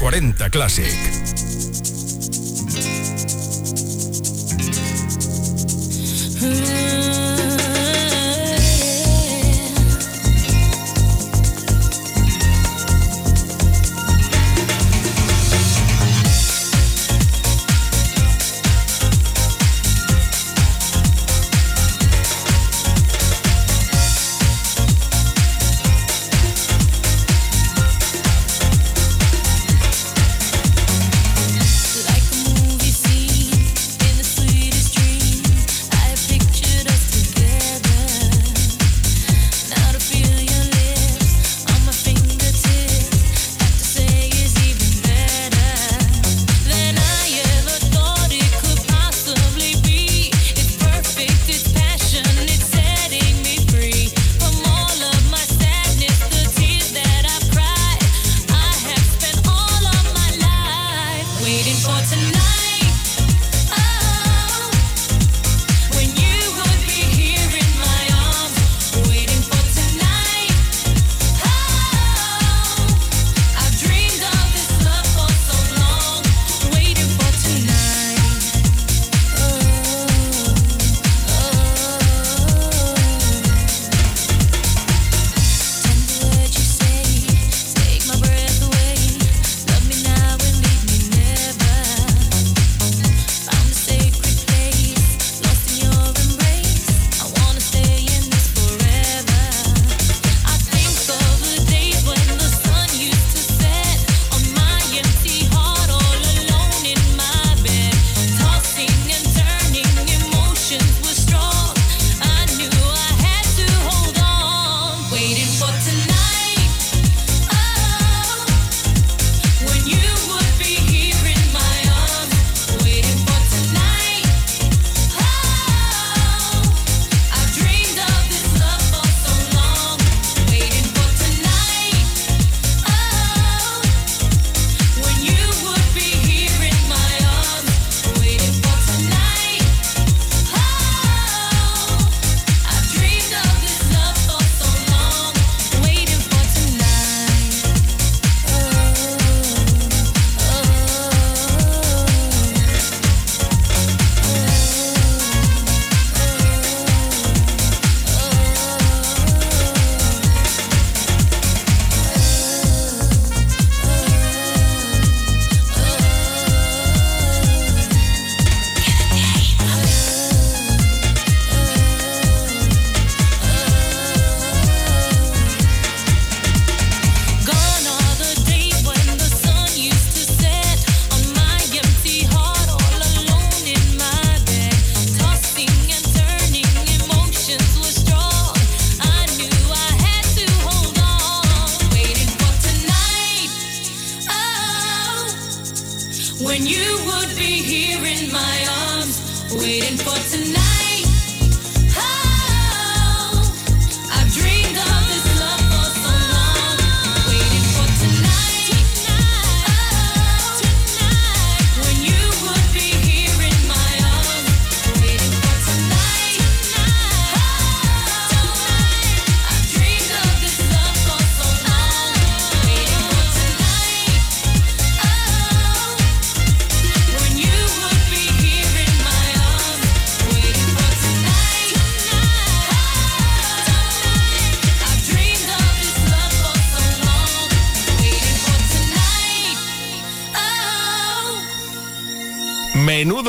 40 Classic.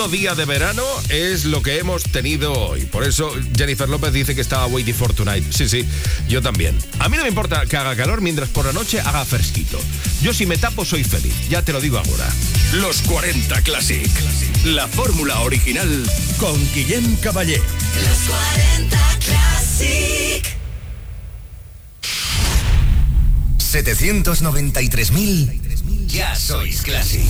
día de verano es lo que hemos tenido hoy. Por eso Jennifer López dice que estaba waiting for tonight. Sí, sí, yo también. A mí no me importa que haga calor mientras por la noche haga fresquito. Yo si me tapo soy feliz, ya te lo digo ahora. Los 40 Classic. La fórmula original con Guillem Caballé. Los 40 Classic. 793.000 ya sois Classic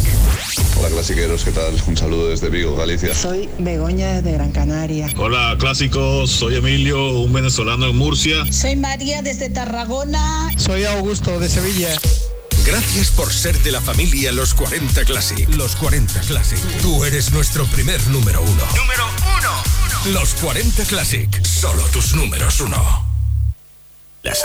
clasiqueros, ¿qué tal? Un saludo desde Vigo, Galicia. Soy Begoña desde Gran Canaria. Hola, clásicos, soy Emilio, un venezolano en Murcia. Soy María desde Tarragona. Soy Augusto de Sevilla. Gracias por ser de la familia Los 40 Classic. Los 40 Classic. Tú eres nuestro primer número uno. Número uno. uno. Los 40 Classic. Solo tus números uno.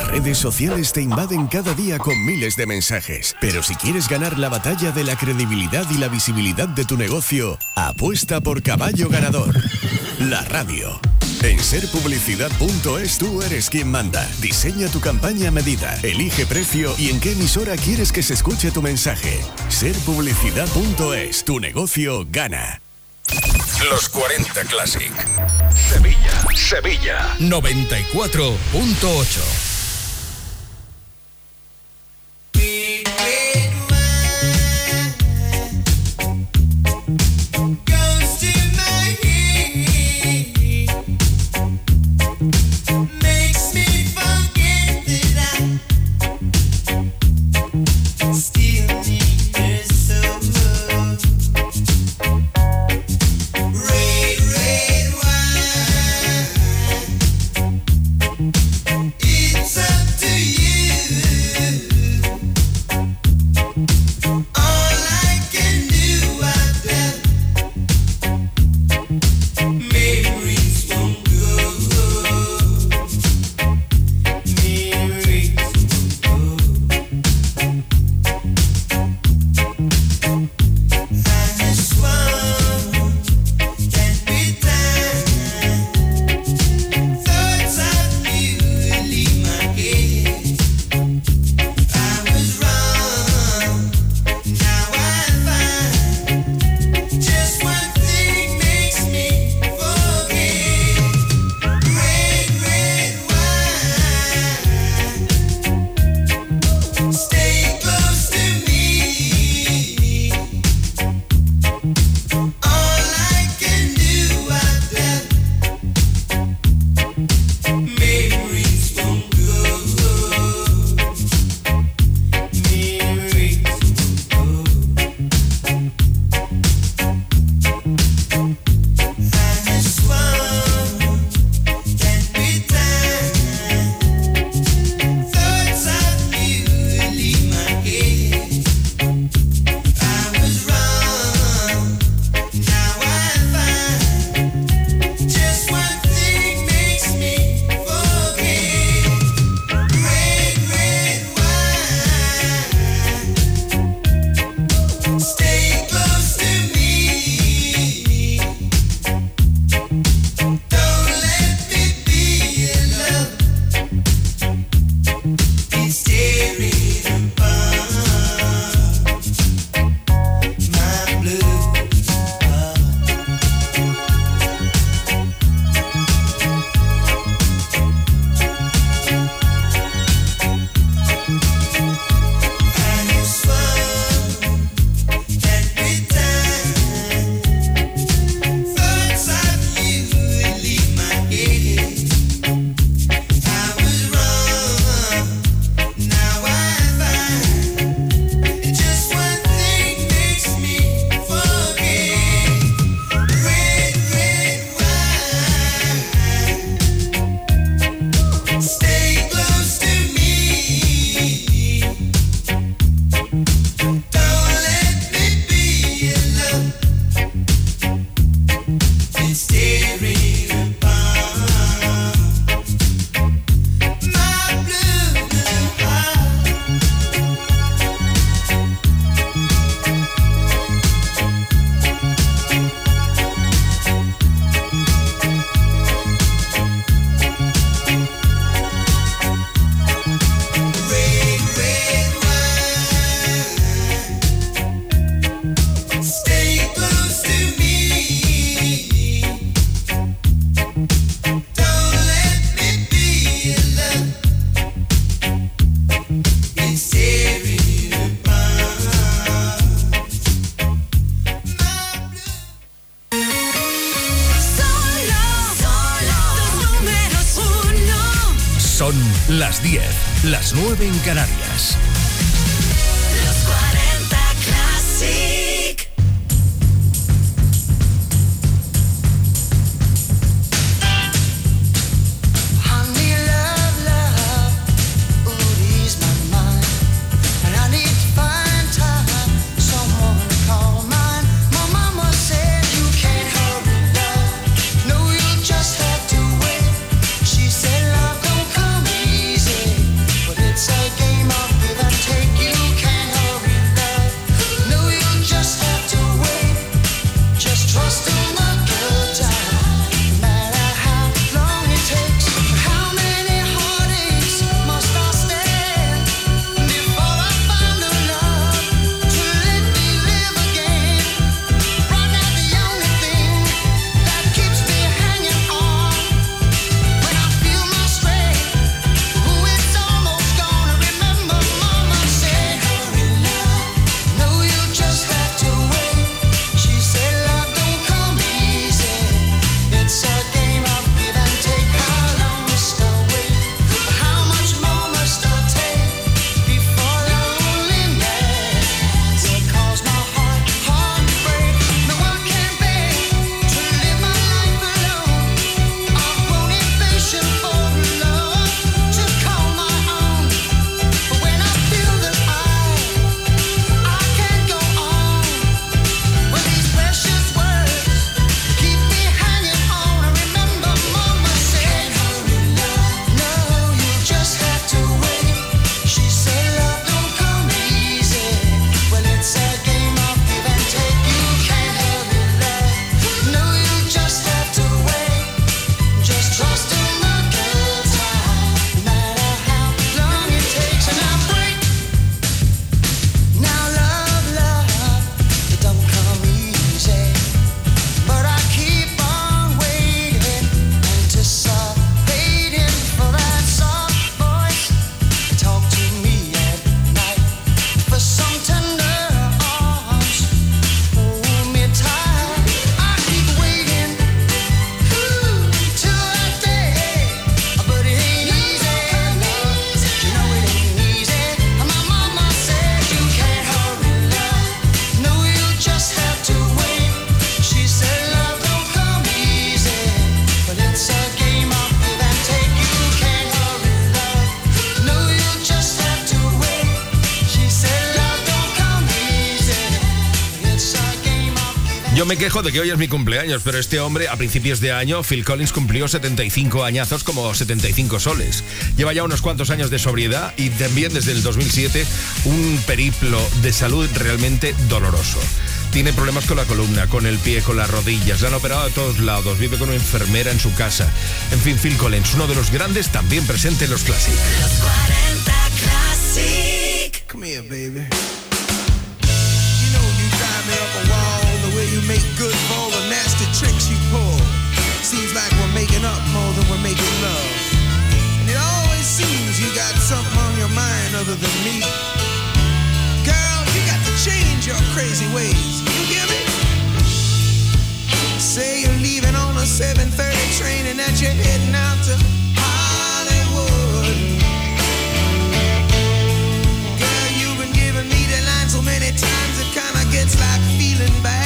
Redes sociales te invaden cada día con miles de mensajes, pero si quieres ganar la batalla de la credibilidad y la visibilidad de tu negocio, apuesta por caballo ganador, la radio. En serpublicidad.es tú eres quien manda. Diseña tu campaña a medida, elige precio y en qué emisora quieres que se escuche tu mensaje. Serpublicidad.es, tu negocio gana. Los 40 Classic. Sevilla. Sevilla. 94.8. quejo de que hoy es mi cumpleaños, pero este hombre a principios de año, Phil Collins, cumplió 75 añazos como 75 soles. Lleva ya unos cuantos años de sobriedad y también desde el 2007 un periplo de salud realmente doloroso. Tiene problemas con la columna, con el pie, con las rodillas. Le han operado a todos lados. Vive con una enfermera en su casa. En fin, Phil Collins, uno de los grandes, también presente en los clásicos. Come here, baby. Mind other than me. Girl, you got to change your crazy ways. You hear me? Say you're leaving on a 7:30 train and that you're heading out to Hollywood. Girl, you've been giving me the line so many times it kinda gets like feeling bad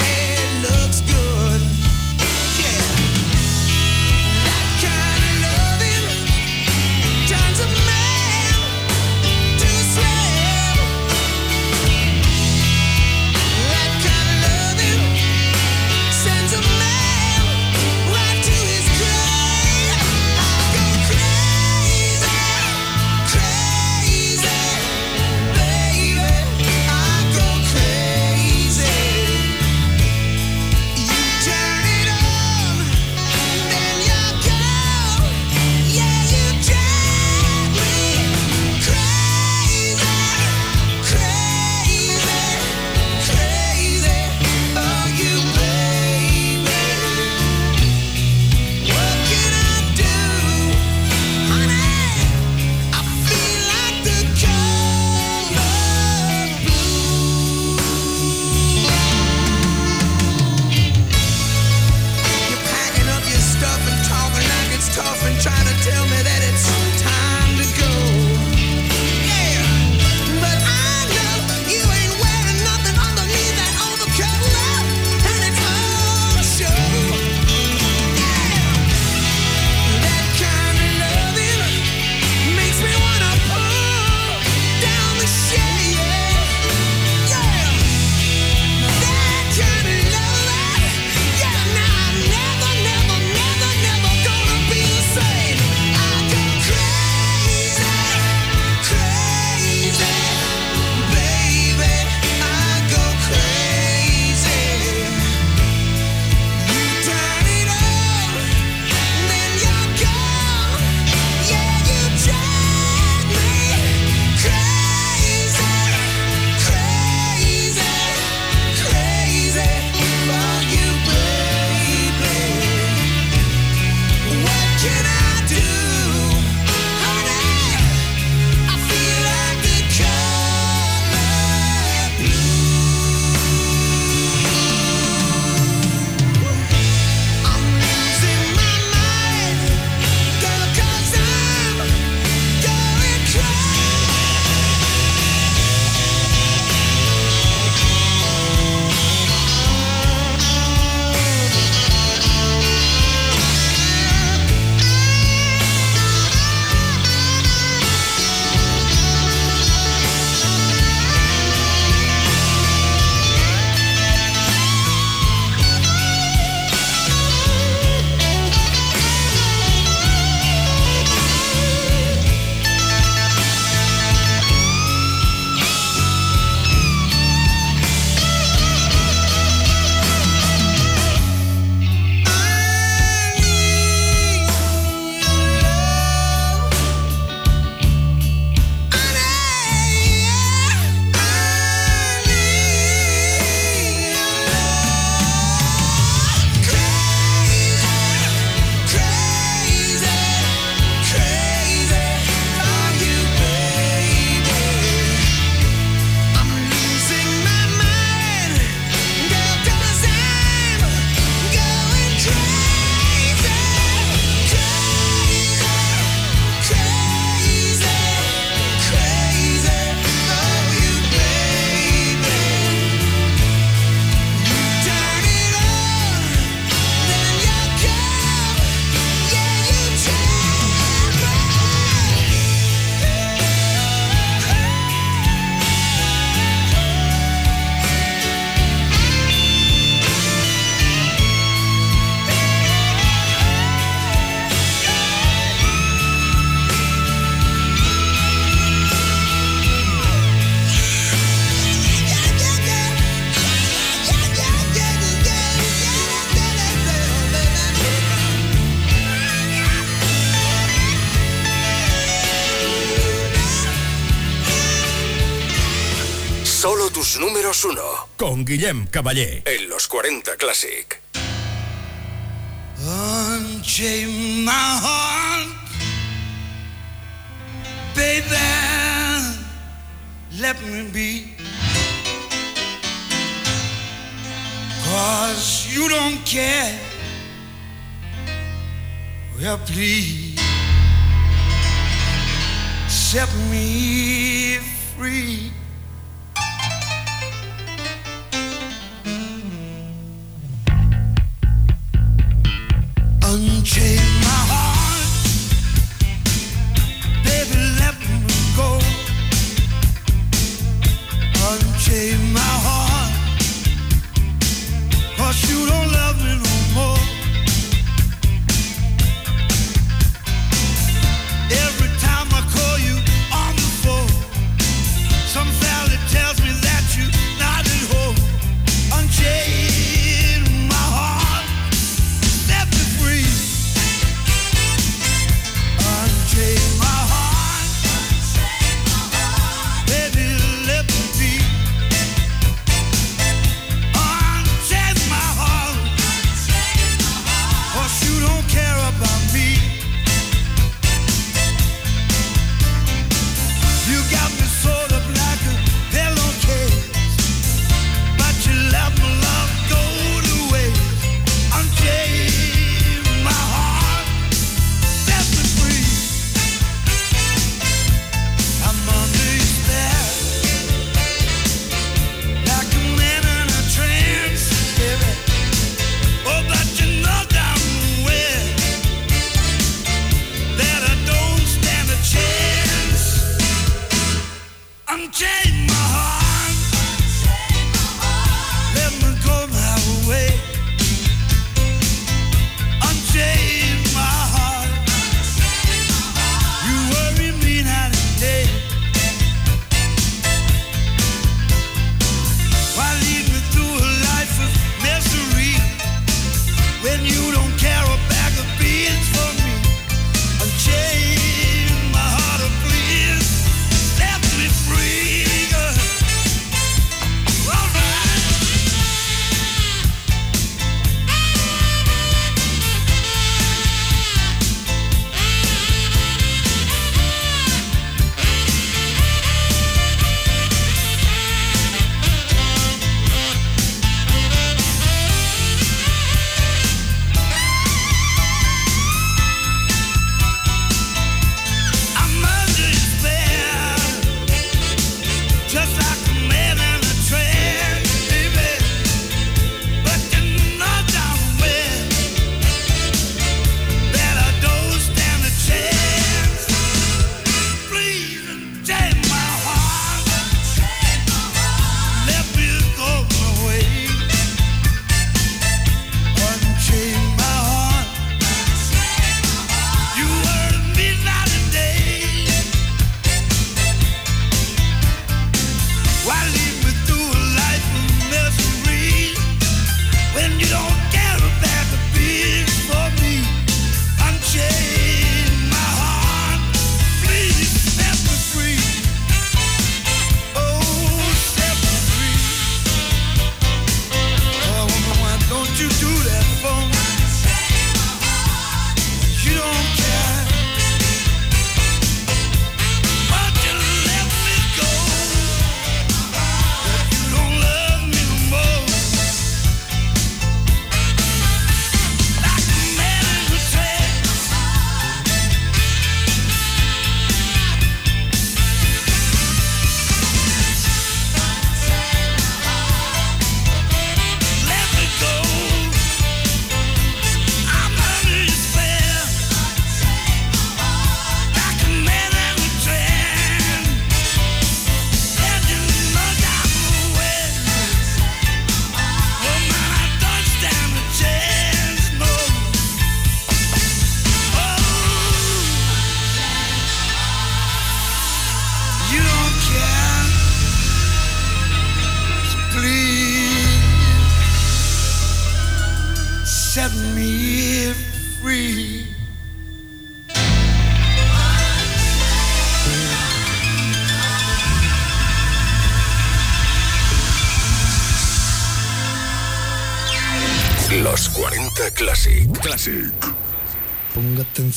Guillem Caballé. En los 40 Classic. Unchain my heart, baby. Let me be. Cause you don't care. Well, please set me free.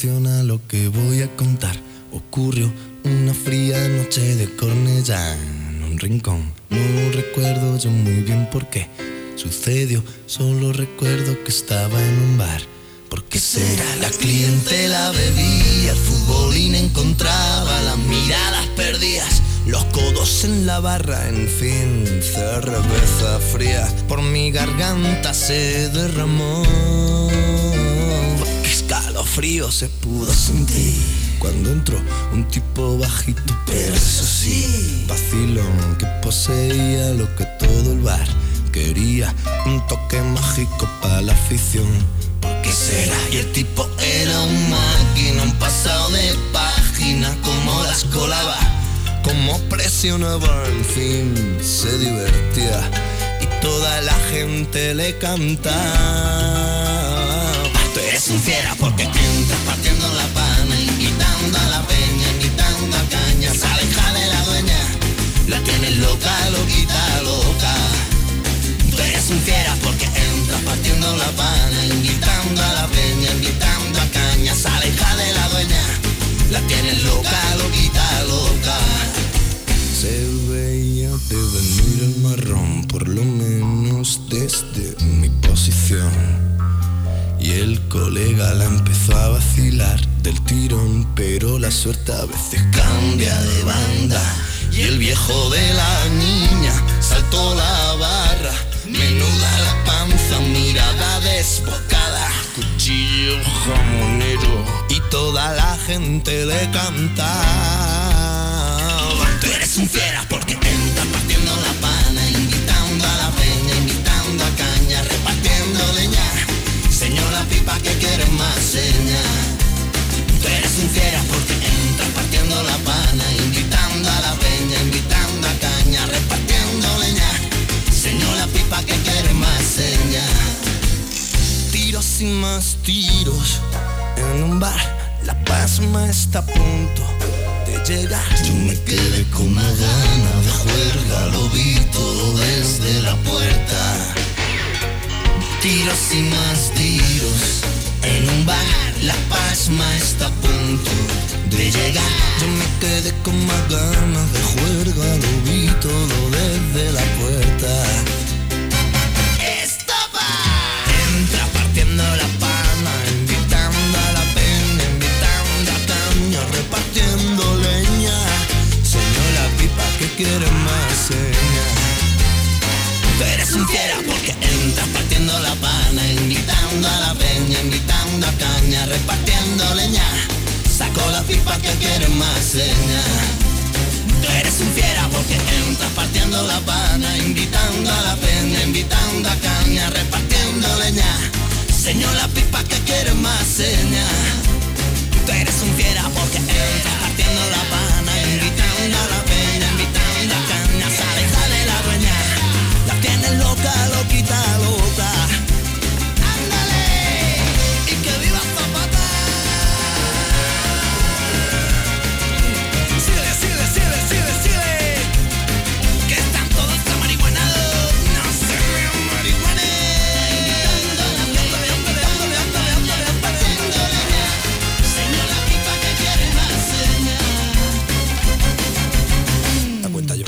emocional.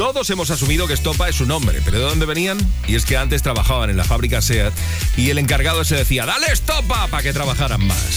Todos hemos asumido que Estopa es un hombre, pero ¿de dónde venían? Y es que antes trabajaban en la fábrica SEAT y el encargado se decía, dale Estopa para que trabajaran más.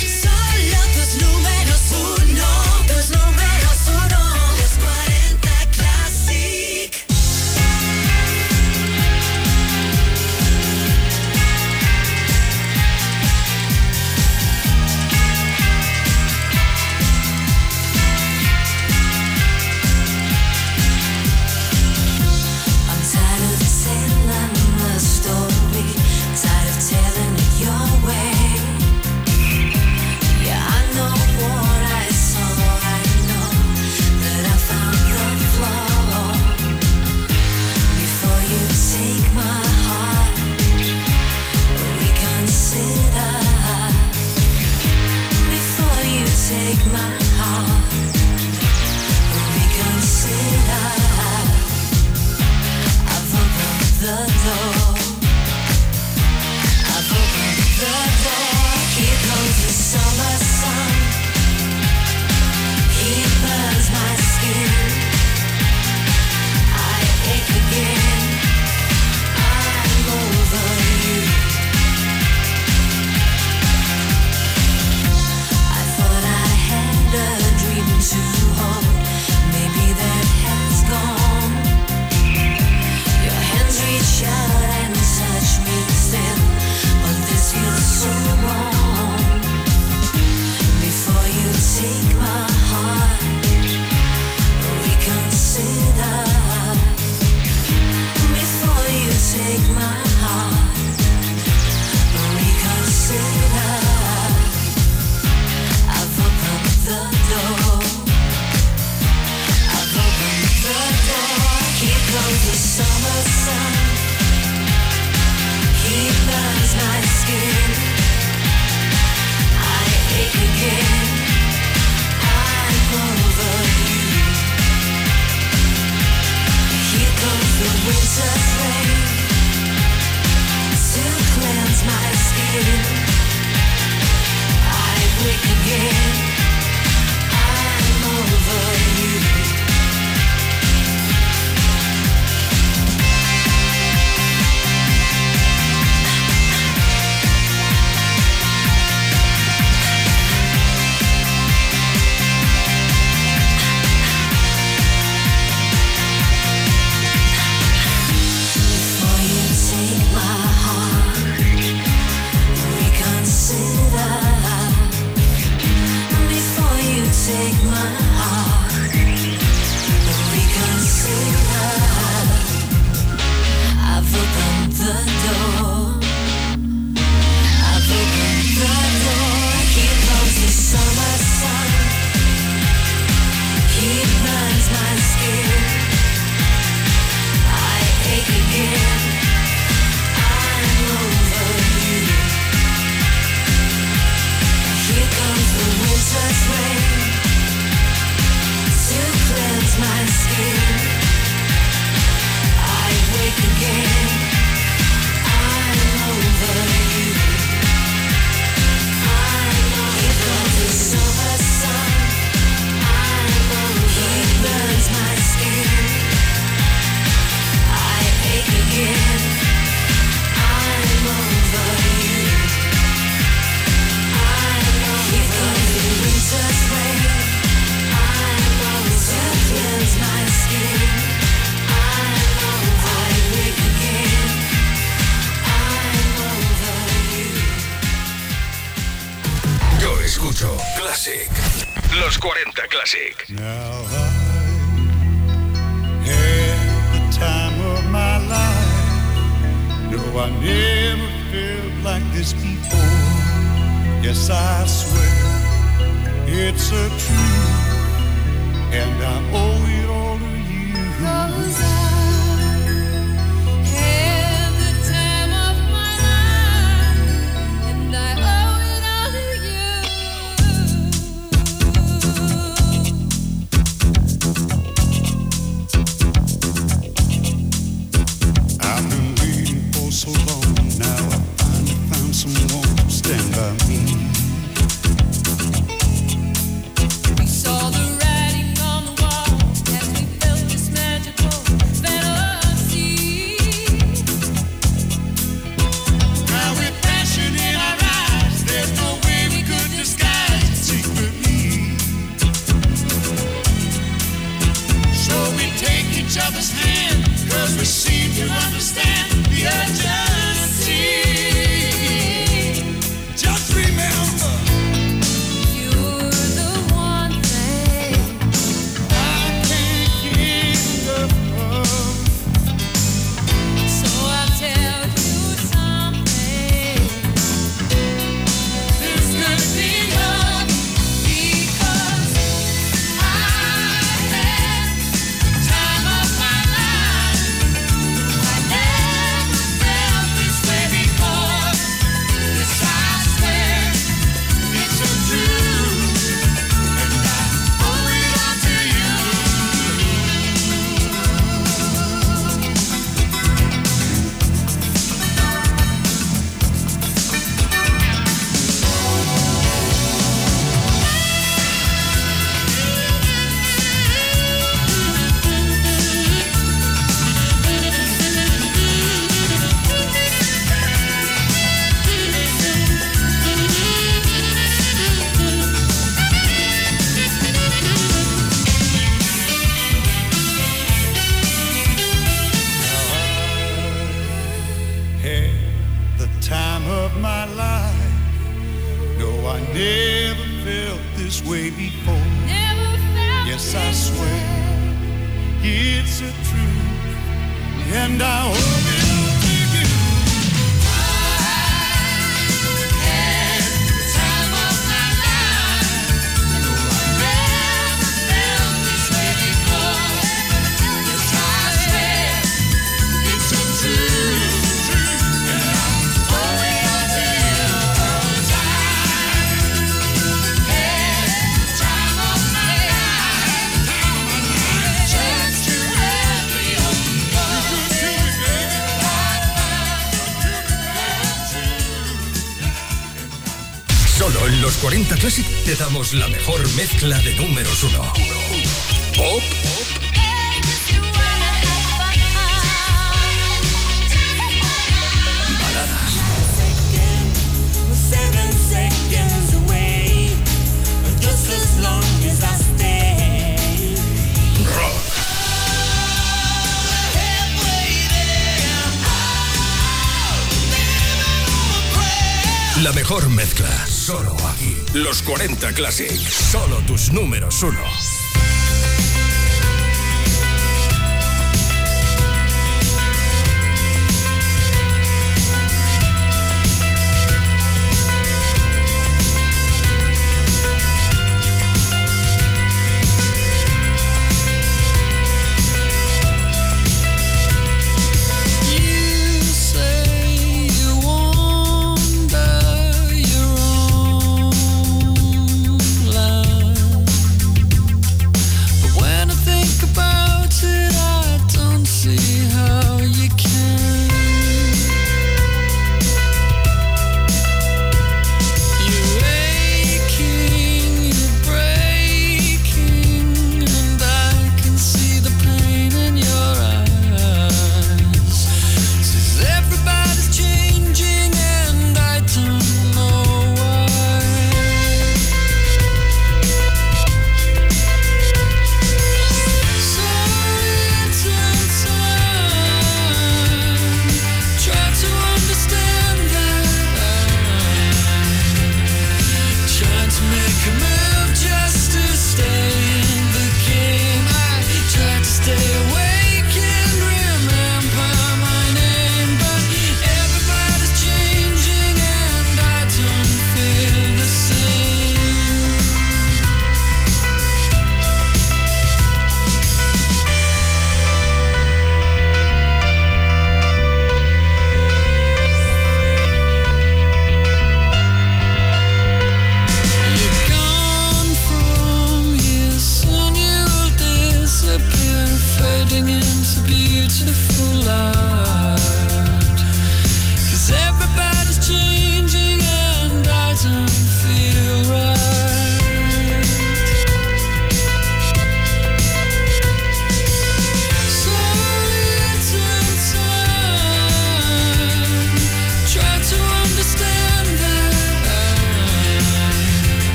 mezcla de números uno. Pop. Baladas. Rock. La mejor mezcla, solo aquí. Los 40 Classics números uno.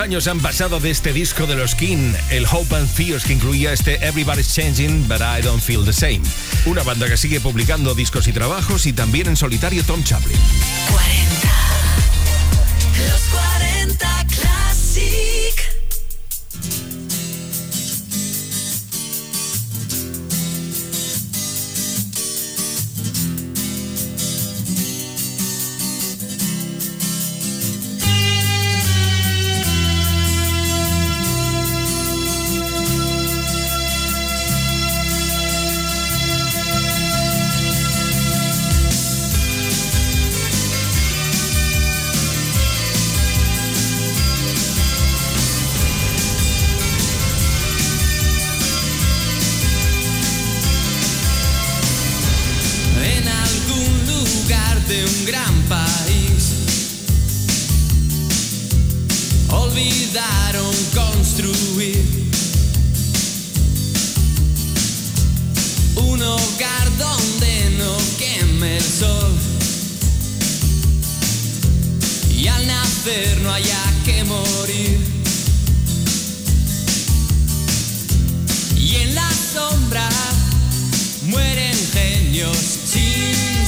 años han pasado de este disco de los King, el Hope and Fears, que incluía este Everybody's Changing, but I don't feel the same. Una banda que sigue publicando discos y trabajos y también en solitario Tom Chaplin.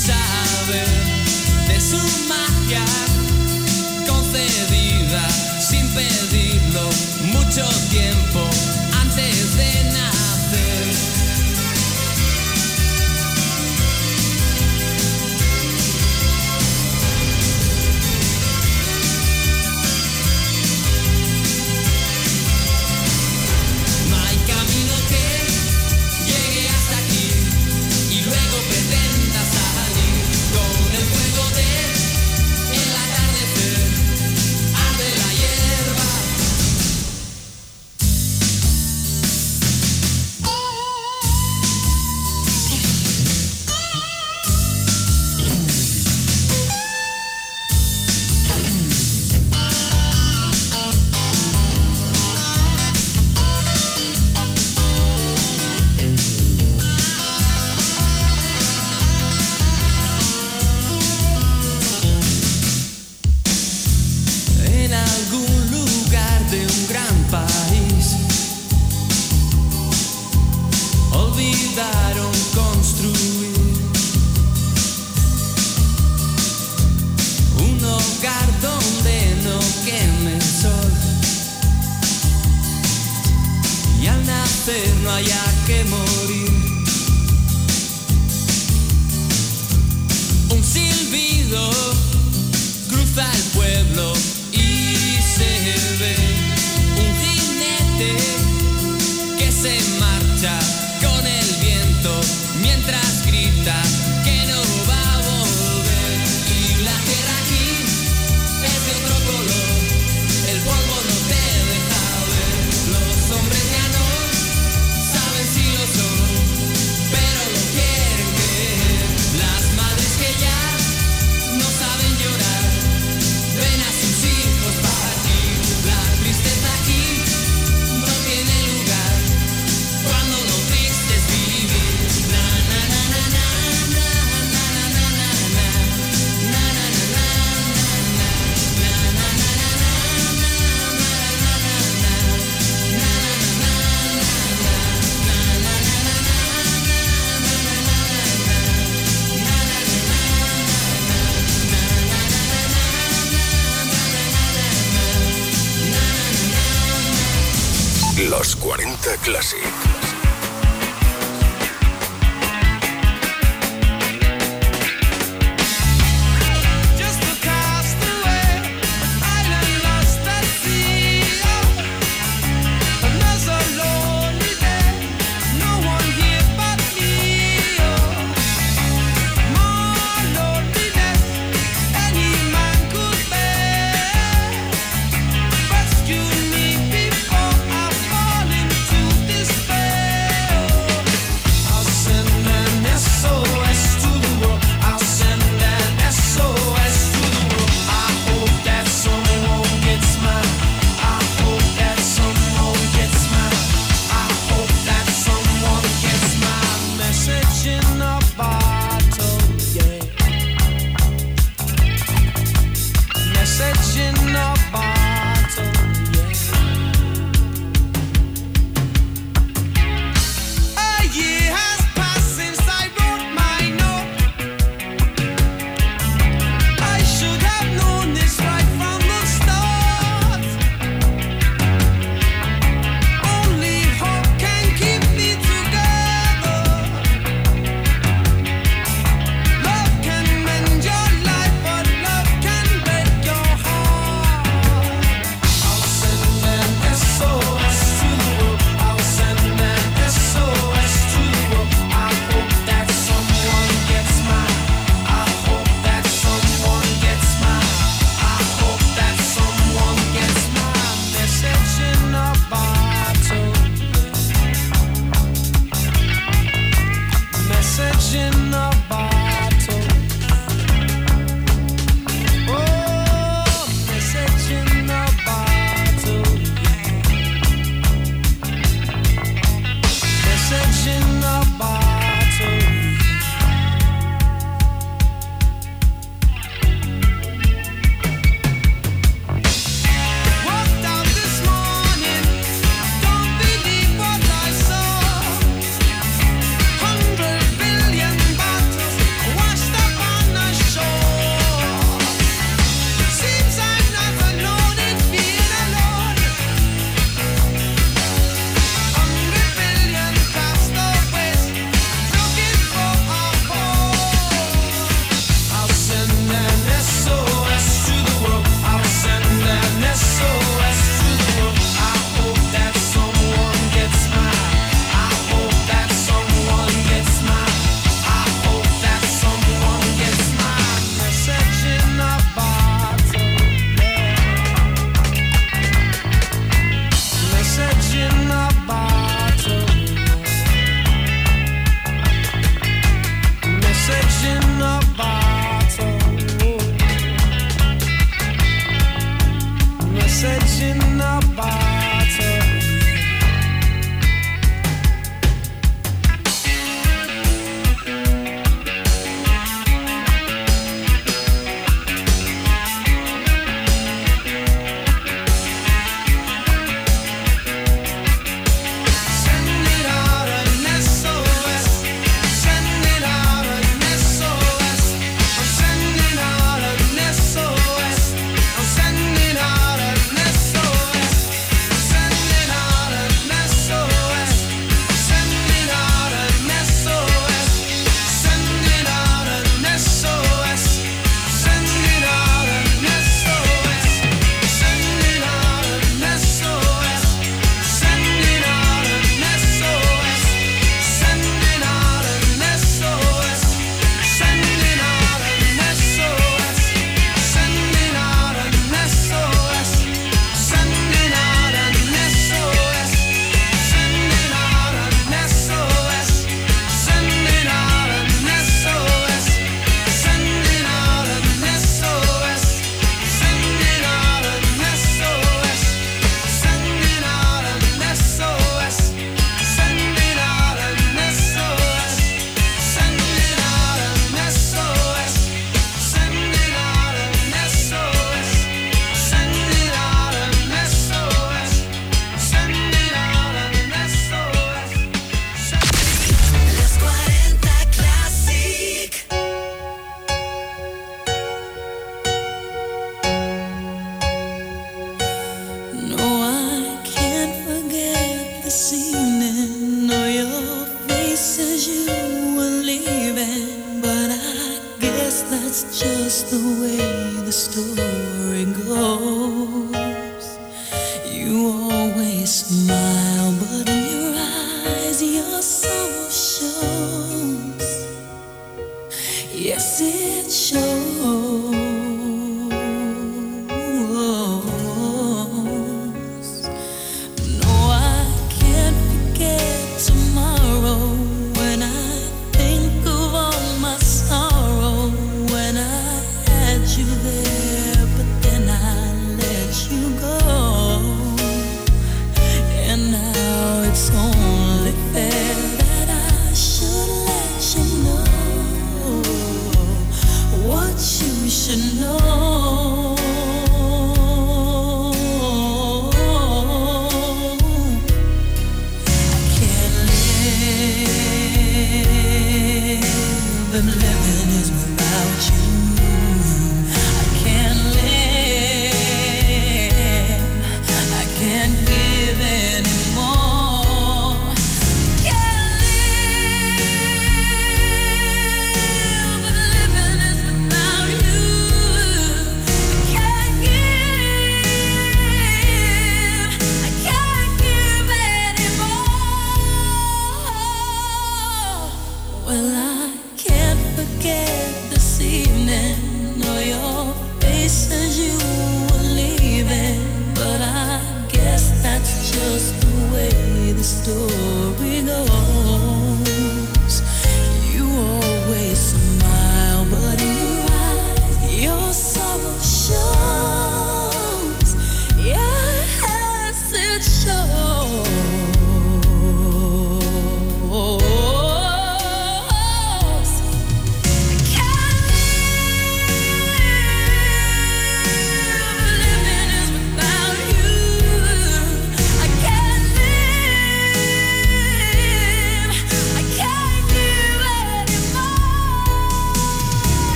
sabe de su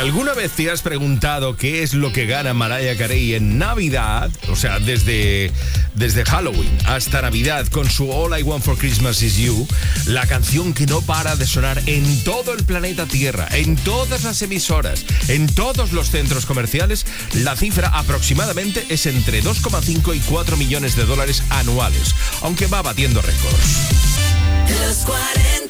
alguna vez te has preguntado qué es lo que gana Mariah Carey en Navidad, o sea, desde, desde Halloween hasta Navidad con su All I Want for Christmas Is You, la canción que no para de sonar en todo el planeta Tierra, en todas las emisoras, en todos los centros comerciales, la cifra aproximadamente es entre 2,5 y 4 millones de dólares anuales, aunque va batiendo récords. Los 40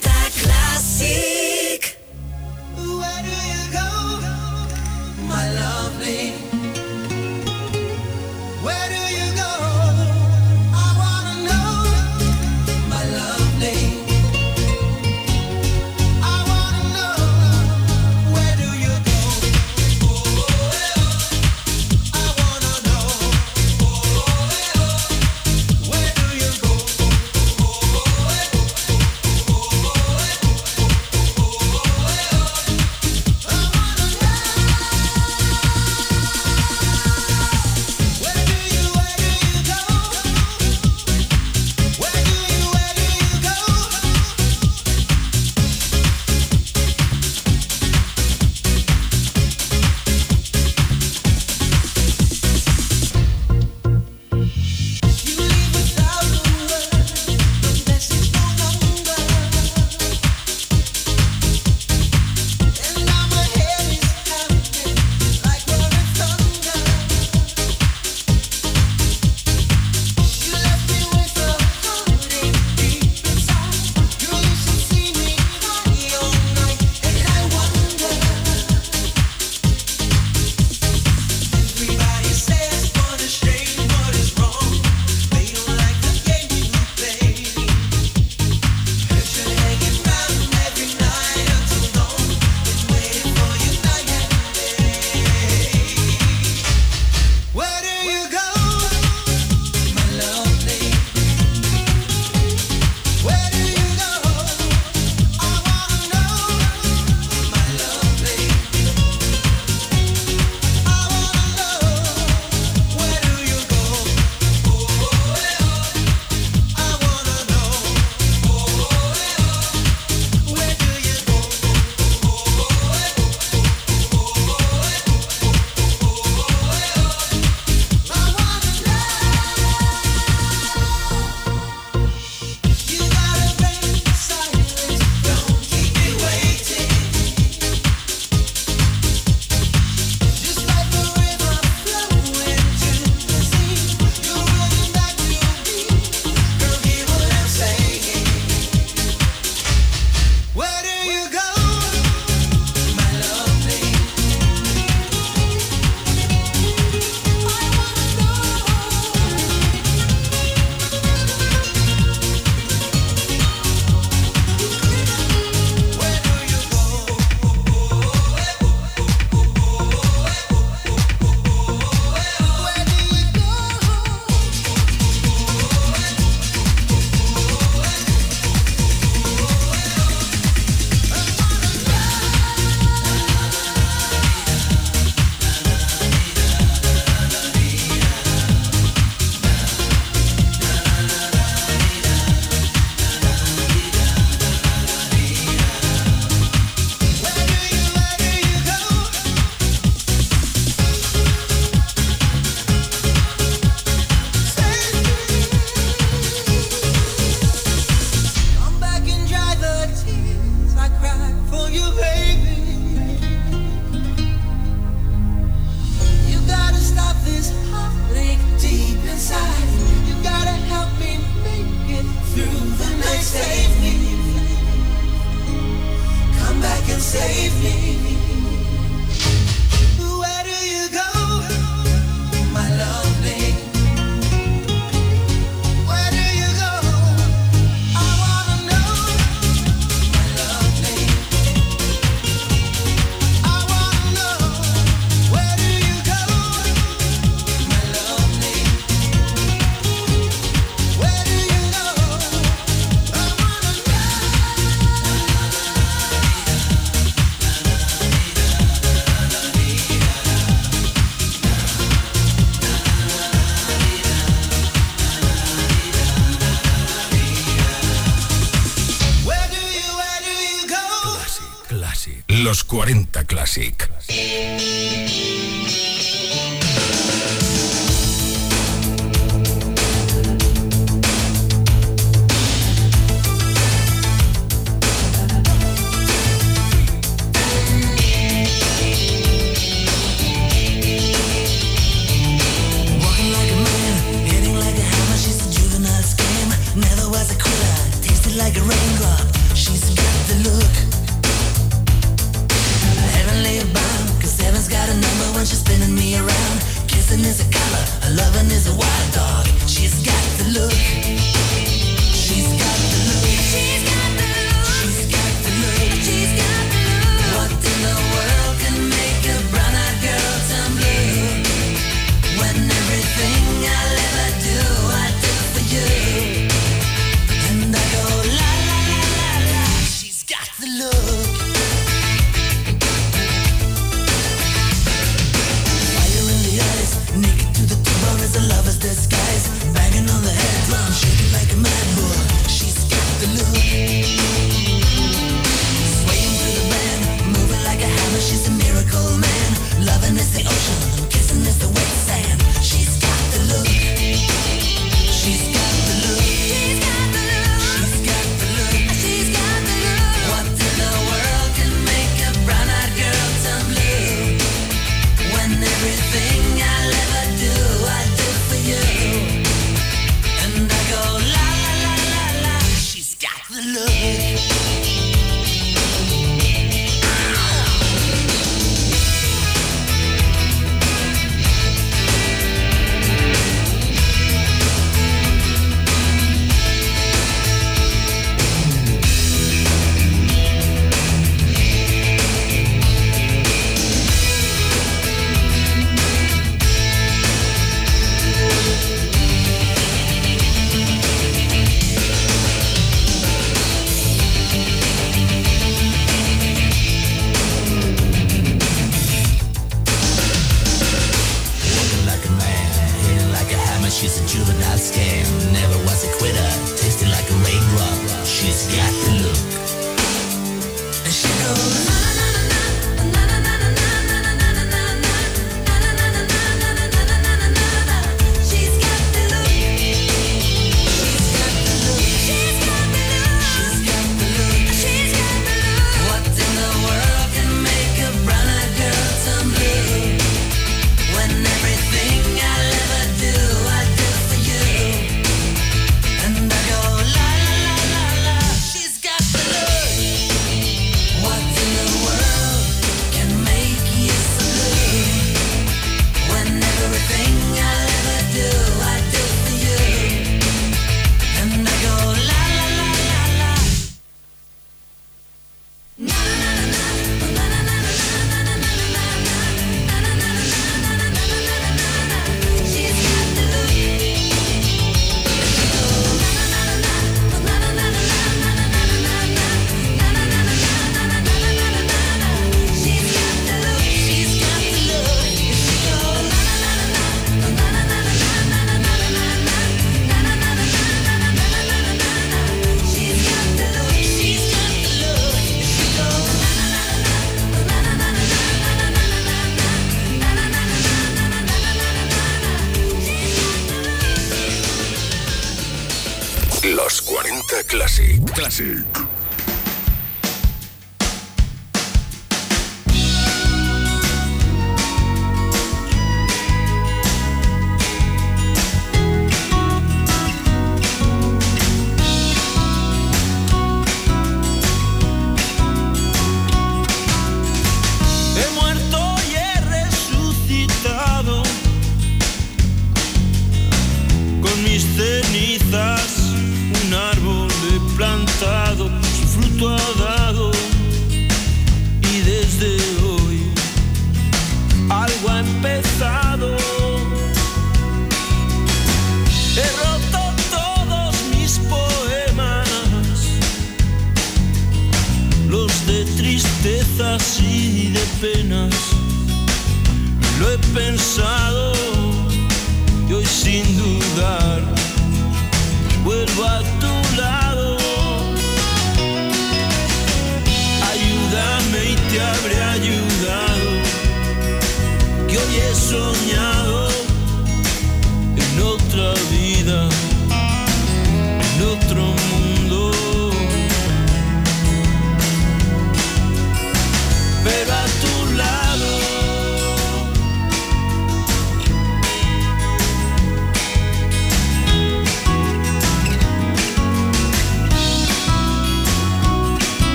Classic.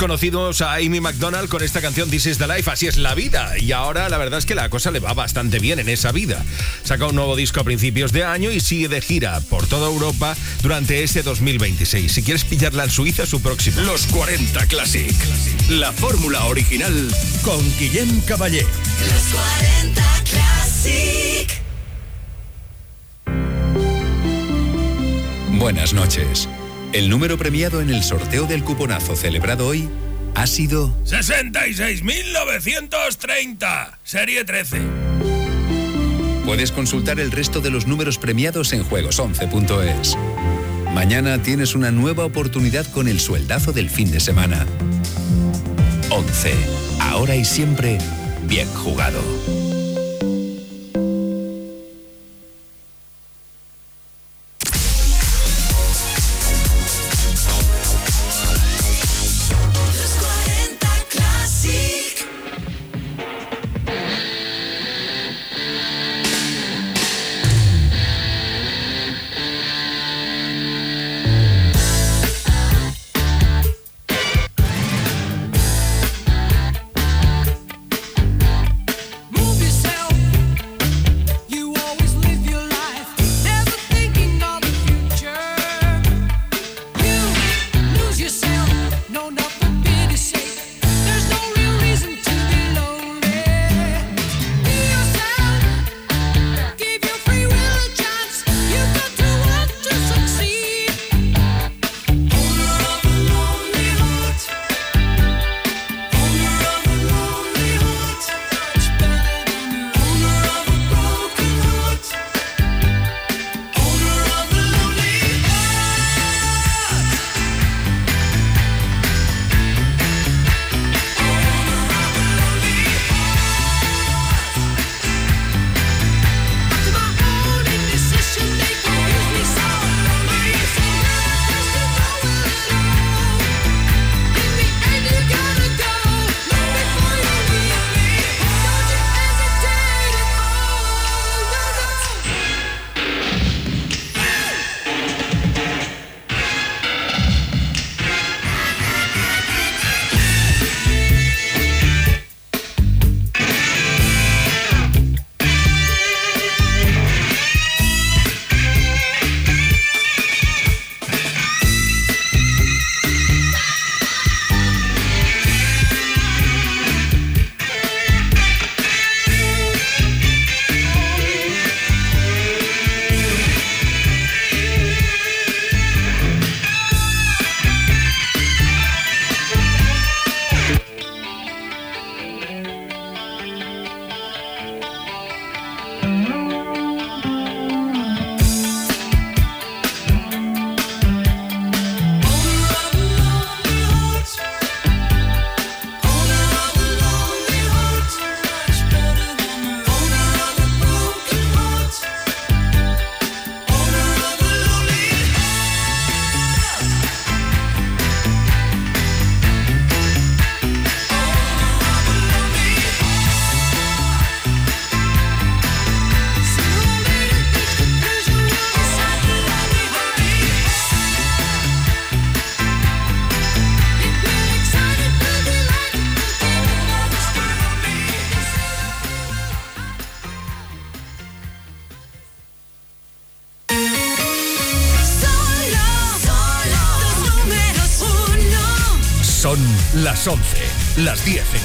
Conocidos a Amy McDonald con esta canción This is the Life, así es la vida. Y ahora la verdad es que la cosa le va bastante bien en esa vida. Saca un nuevo disco a principios de año y sigue de gira por toda Europa durante este 2026. Si quieres pillarla en Suiza, su próximo. Los 40 Classic. La fórmula original con Guillem Caballé. Los 40 Classic. Buenas noches. El número premiado en el sorteo del cuponazo celebrado hoy ha sido 66.930, serie 13. Puedes consultar el resto de los números premiados en juegos11.es. Mañana tienes una nueva oportunidad con el sueldazo del fin de semana. 11. Ahora y siempre, bien jugado.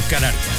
Canarias.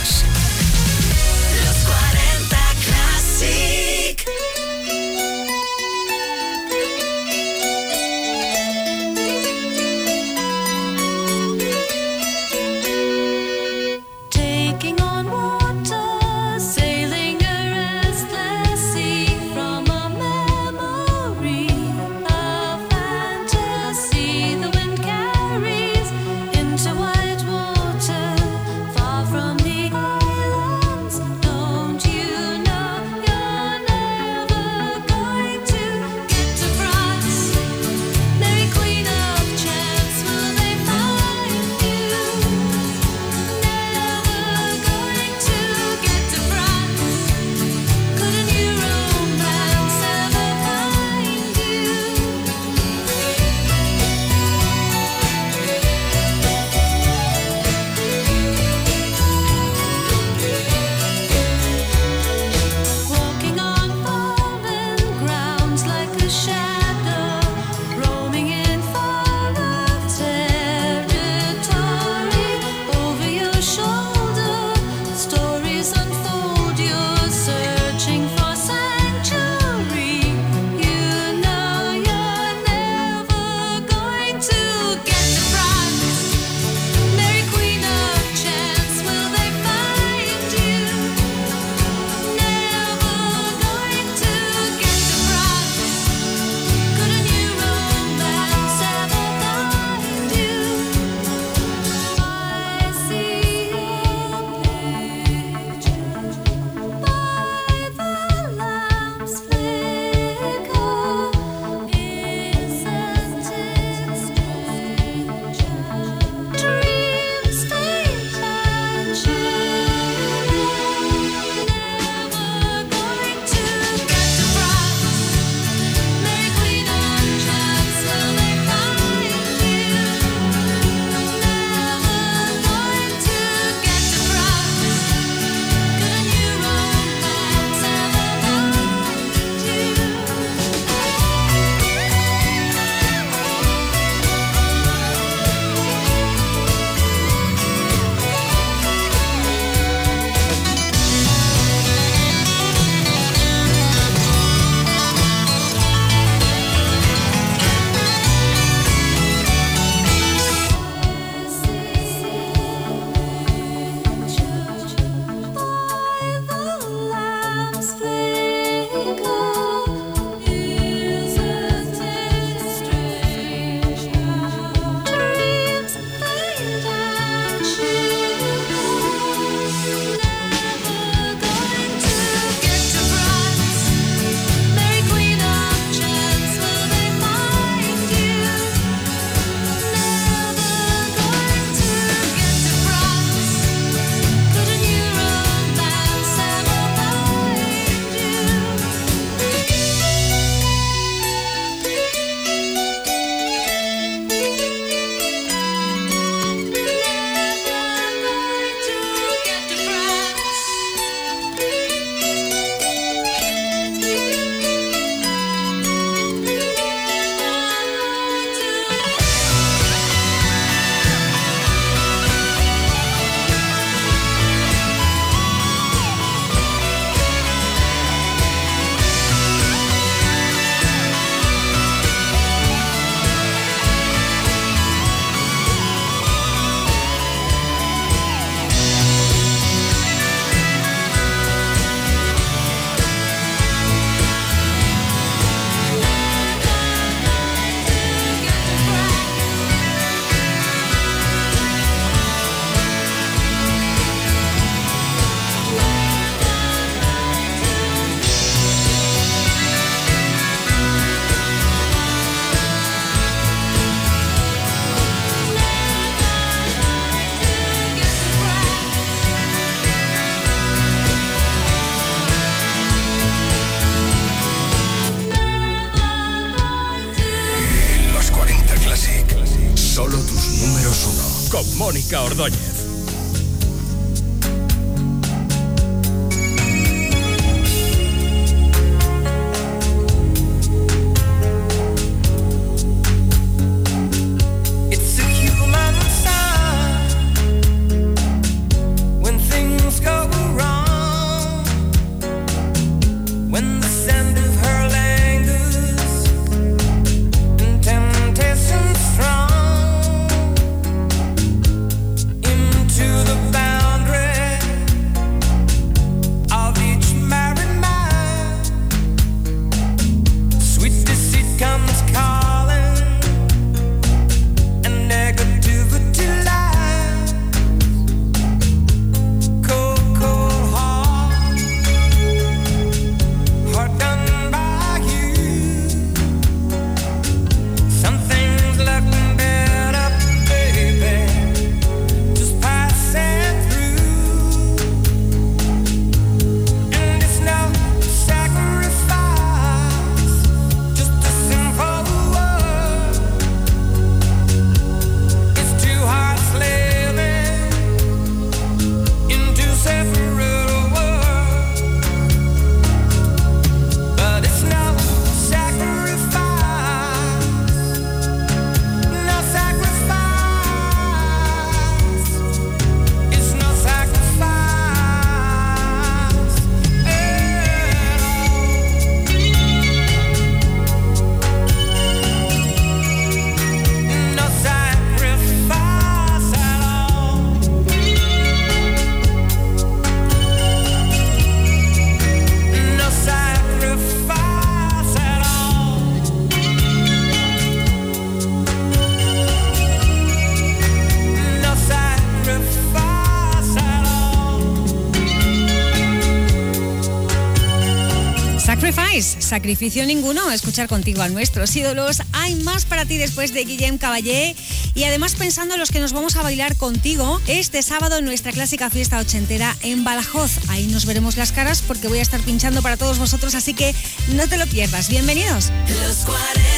sacrificio ninguno escuchar contigo a nuestros ídolos. Hay más para ti después de Guillem Caballé. Y además pensando en los que nos vamos a bailar contigo este sábado en nuestra clásica fiesta ochentera en Badajoz. Ahí nos veremos las caras porque voy a estar pinchando para todos vosotros, así que no te lo pierdas. Bienvenidos. Los 40.